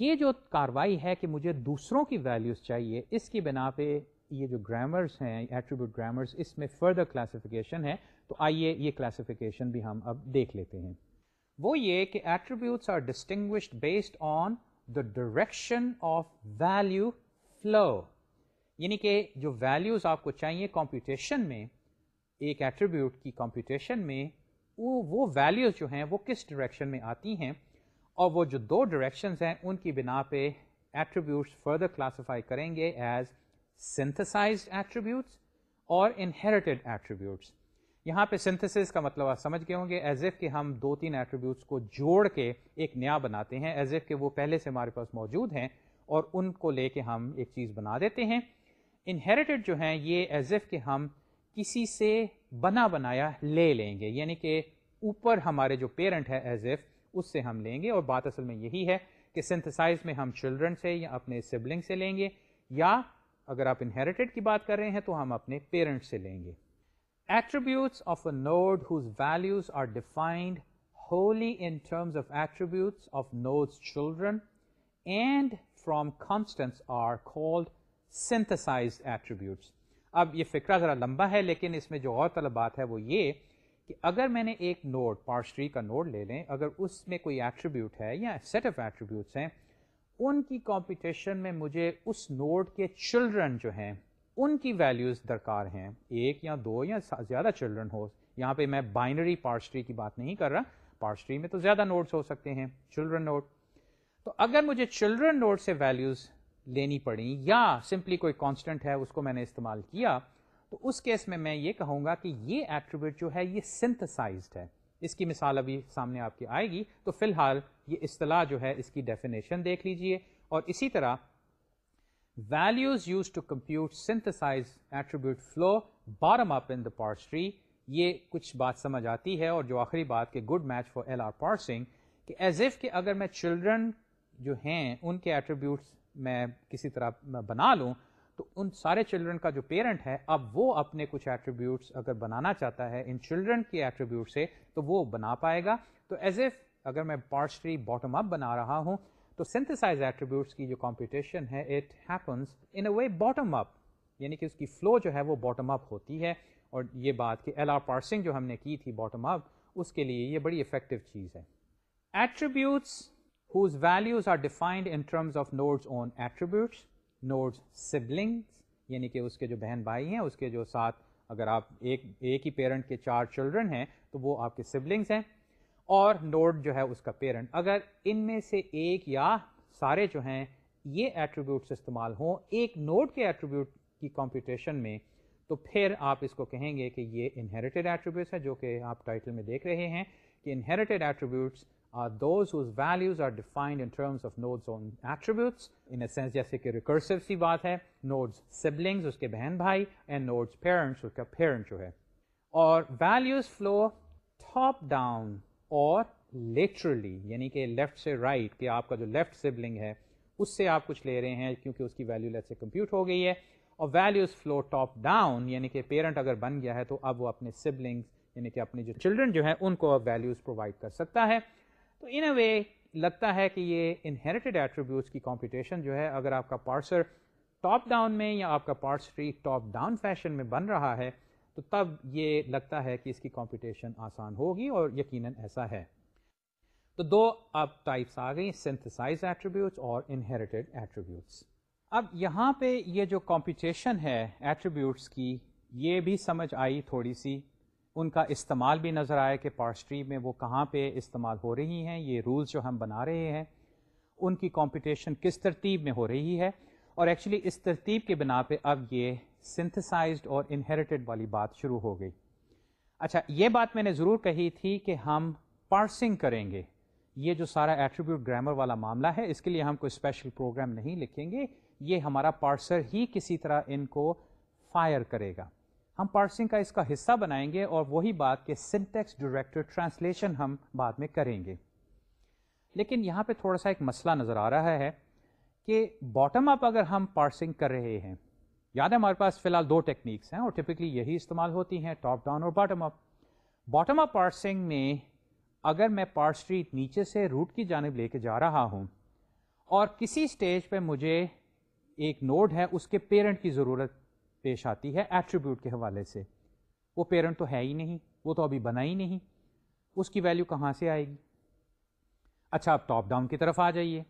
یہ جو کاروائی ہے کہ مجھے دوسروں کی ویلیوز چاہیے، اس کی بنا پہ یہ جو گرامرس ہیں ایٹریبیوٹ گرامرس اس میں فردر کلاسیفیکیشن ہے۔ تو آئیے یہ کلاسیفیکیشن بھی ہم اب دیکھ لیتے ہیں۔ وہ یہ کہ attributes are distinguished based on the direction of value flow یعنی کہ جو ویلیوز آپ کو چاہیے کمپیوٹیشن میں، ایک ایٹریبیوٹ کی کمپیوٹیشن میں، وہ ویلیوز جو ہیں وہ کس ڈائریکشن میں آتی ہیں؟ اور وہ جو دو ڈائریکشنز ہیں، ان کی بنا پہ ایٹریبیوٹس فردر کلاسیفائی کریں گے ایز سنتھسائزڈ ایٹریبیوٹس اور انہیریٹیڈ ایٹریبیوٹس یہاں پہ سنتھسز کا مطلب آپ سمجھ گئے ہوں گے ایز ایف کہ ہم دو تین ایٹریبیوٹس کو جوڑ کے ایک نیا بناتے ہیں ایز ایف کہ وہ پہلے سے ہمارے پاس موجود ہیں اور ان کو لے کے ہم ایک چیز بنا دیتے ہیں۔ انہیریٹیڈ جو ہیں، یہ ایز ایف کہ ہم کسی سے بنا بنایا لے لیں گے یعنی کہ اوپر ہمارے جو پیرنٹ ہے ایز ایف اس سے ہم لیں گے اور بات اصل میں یہی ہے کہ سنتھسائز میں ہم چلڈرن سے یا اپنے سبلنگ سے لیں گے یا اگر آپ انہیریٹیڈ کی بات کر رہے ہیں تو ہم اپنے پیرنٹ سے لیں گے۔ Attributes of a node whose values are defined wholly in terms of attributes of node's children and from constants are called synthesize attributes اب یہ فکرہ ذرا لمبا ہے لیکن اس میں جو اور طلب بات ہے وہ یہ کہ اگر میں نے ایک نوڈ پارسٹری کا نوڈ لے لیں، اگر اس میں کوئی ایٹریبیوٹ ہے یا سیٹ آف ایٹریبیوٹس ہیں، ان کی کمپٹیشن میں مجھے اس نوڈ کے چلڈرن جو ہیں، ان کی ویلیوز درکار ہیں۔ ایک یا دو یا زیادہ چلڈرن ہو، یہاں پہ میں بائنری پارسٹری کی بات نہیں کر رہا۔ پارسٹری میں تو زیادہ نوٹس ہو سکتے ہیں چلڈرن نوٹ تو اگر مجھے چلڈرن نوٹ سے ویلیوز لینی پڑی یا سمپلی کوئی کانسٹنٹ ہے، اس کو میں نے استعمال کیا تو اس کیس میں میں یہ کہوں گا کہ یہ ایٹریبیوٹ جو ہے یہ سنتھسائزڈ ہے۔ اس کی مثال ابھی سامنے آپ کی آئے گی۔ تو فی الحال یہ اصطلاح جو ہے اس کی ڈیفینیشن دیکھ لیجیے۔ اور اسی طرح values use to compute synthesize attribute flow bottom up in the parse tree یہ کچھ بات سمجھ آتی ہے۔ اور جو آخری بات کہ good match for L R parsing کہ ایز ایف کہ اگر میں چلڈرن جو ہیں ان کے ایٹریبیوٹس میں کسی طرح بنا لوں تو ان سارے چلڈرن کا جو پیرنٹ ہے، اب وہ اپنے کچھ ایٹریبیوٹس اگر بنانا چاہتا ہے ان چلڈرن کے ایٹریبیوٹ سے، تو وہ بنا پائے گا۔ تو ایز اف اگر میں پارٹسٹری باٹم اپ بنا رہا ہوں، تو سنتھسائز ایٹریبیوٹس کی جو کمپٹیشن ہے it happens in a way bottom up یعنی کہ اس کی فلو جو ہے وہ باٹم اپ ہوتی ہے۔ اور یہ بات کہ ایل آر پارسنگ جو ہم نے کی تھی باٹم اپ اس کے لیے یہ بڑی افیکٹو چیز ہے۔ Attributes whose values are defined in terms of nodes own attributes node siblings یعنی کہ اس کے جو بہن بھائی ہیں، اس کے جو ساتھ اگر آپ ایک ایک ہی پیرنٹ کے چار چلڈرن ہیں، تو وہ آپ کے سبلنگس ہیں۔ اور نوڈ جو ہے اس کا پیرنٹ اگر ان میں سے ایک یا سارے جو ہیں یہ ایٹریبیوٹس استعمال ہوں، ایک نوڈ کے ایٹریبیوٹ کی کمپٹیشن میں، تو پھر آپ اس کو کہیں گے کہ یہ انہیریٹیڈ ایٹریبیوٹس ہے جو کہ آپ ٹائٹل میں دیکھ رہے ہیں کہ inherited attributes those whose values are defined in terms of nodes on attributes in a sense جیسے کہ ریکرسو سی بات ہے نوڈز سبلنگز اس کے بہن بھائی اینڈ نوڈز پیرنٹس اس کا پیرنٹ جو ہے اور ویلیوز فلو ٹاپ ڈاؤن اور لیٹرلی یعنی کہ لیفٹ سے رائٹ right, کہ آپ کا جو لیفٹ سبلنگ ہے اس سے آپ کچھ لے رہے ہیں کیونکہ اس کی ویلیو لیٹ سے کمپیوٹ ہو گئی ہے اور ویلیوز فلو ٹاپ ڈاؤن یعنی کہ پیرنٹ اگر بن گیا ہے تو اب وہ اپنے سبلنگ یعنی کہ اپنے جو چلڈرن جو ہیں ان کو اب ویلیوز پرووائڈ کر سکتا ہے تو ان اے وے لگتا ہے کہ یہ انہیریٹیڈ ایٹریبیوٹس کی کمپٹیشن جو ہے، اگر آپ کا پارسر ٹاپ ڈاؤن میں یا آپ کا پارسٹری ٹاپ ڈاؤن فیشن میں بن رہا ہے، تو تب یہ لگتا ہے کہ اس کی کمپٹیشن آسان ہوگی اور یقیناً ایسا ہے۔ تو دو اب ٹائپس آ گئی سنتھسائز ایٹریبیوٹس اور انہیریٹیڈ ایٹریبیوٹس اب یہاں پہ یہ جو کمپٹیشن ہے ایٹریبیوٹس کی، یہ بھی سمجھ آئی تھوڑی سی۔ ان کا استعمال بھی نظر آئے کہ پارسٹری میں وہ کہاں پہ استعمال ہو رہی ہیں، یہ رولز جو ہم بنا رہے ہیں، ان کی کمپٹیشن کس ترتیب میں ہو رہی ہے؟ اور ایکچولی اس ترتیب کے بنا پہ اب یہ سنتھسائزڈ اور انہیریٹڈ والی بات شروع ہو گئی۔ اچھا یہ بات میں نے ضرور کہی تھی کہ ہم پارسنگ کریں گے۔ یہ جو سارا ایٹریبیوٹ گرامر والا معاملہ ہے، اس کے لیے ہم کوئی اسپیشل پروگرام نہیں لکھیں گے۔ یہ ہمارا پارسر ہی کسی طرح ان کو فائر کرے گا۔ ہم پارسنگ کا اس کا حصہ بنائیں گے اور وہی بات کہ سنٹیکس ڈائریکٹر ٹرانسلیشن ہم بعد میں کریں گے۔ لیکن یہاں پہ تھوڑا سا ایک مسئلہ نظر آ رہا ہے کہ باٹم اپ اگر ہم پارسنگ کر رہے ہیں، یاد ہے ہمارے پاس فی الحال دو ٹیکنیکس ہیں اور ٹپکلی یہی استعمال ہوتی ہیں ٹاپ ڈاؤن اور bottom up bottom up parsing میں اگر میں پارسٹریٹ نیچے سے روٹ کی جانب لے کے جا رہا ہوں اور کسی اسٹیج پہ مجھے ایک نوڈ ہے، اس کے پیرنٹ کی ضرورت پیش آتی ہے ایٹریبیوٹ کے حوالے سے۔ وہ پیرنٹ تو ہے ہی نہیں، وہ تو ابھی بنا ہی نہیں۔ اس کی ویلیو کہاں سے آئے گی؟ اچھا اب ٹاپ ڈاؤن کی طرف آ جائیے۔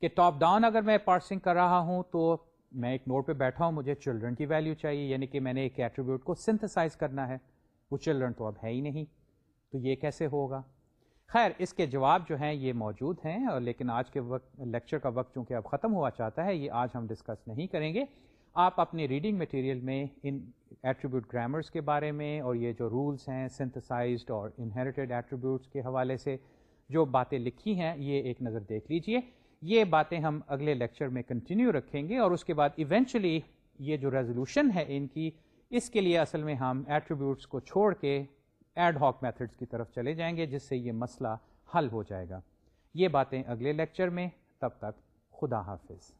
کہ ٹاپ ڈاؤن اگر میں پارسنگ کر رہا ہوں تو میں ایک نوٹ پہ بیٹھا ہوں، مجھے چلڈرن کی ویلیو چاہیے یعنی کہ میں نے ایک ایٹریبیوٹ کو سنتھسائز کرنا ہے۔ وہ چلڈرن تو اب ہے ہی نہیں، تو یہ کیسے ہوگا؟ خیر، اس کے جواب جو ہیں یہ موجود ہیں، اور لیکن آج کے وقت لیکچر کا وقت چونکہ اب ختم ہوا چاہتا ہے، یہ آج ہم ڈسکس نہیں کریں گے۔ آپ اپنے ریڈنگ مٹیریل میں ان ایٹریبیوٹ گرامرس کے بارے میں اور یہ جو رولس ہیں سنتھسائزڈ اور انہیریٹیڈ ایٹریبیوٹس کے حوالے سے جو باتیں لکھی ہیں، یہ ایک نظر دیکھ لیجیے۔ یہ باتیں ہم اگلے لیکچر میں کنٹینیو رکھیں گے اور اس کے بعد ایونچولی یہ جو ریزولوشن ہے ان کی، اس کے لیے اصل میں ہم ایٹریبیوٹس کو چھوڑ کے ایڈ ہاک میتھڈس کی طرف چلے جائیں گے جس سے یہ مسئلہ حل ہو جائے گا۔ یہ باتیں اگلے لیکچر میں، تب تک خدا حافظ۔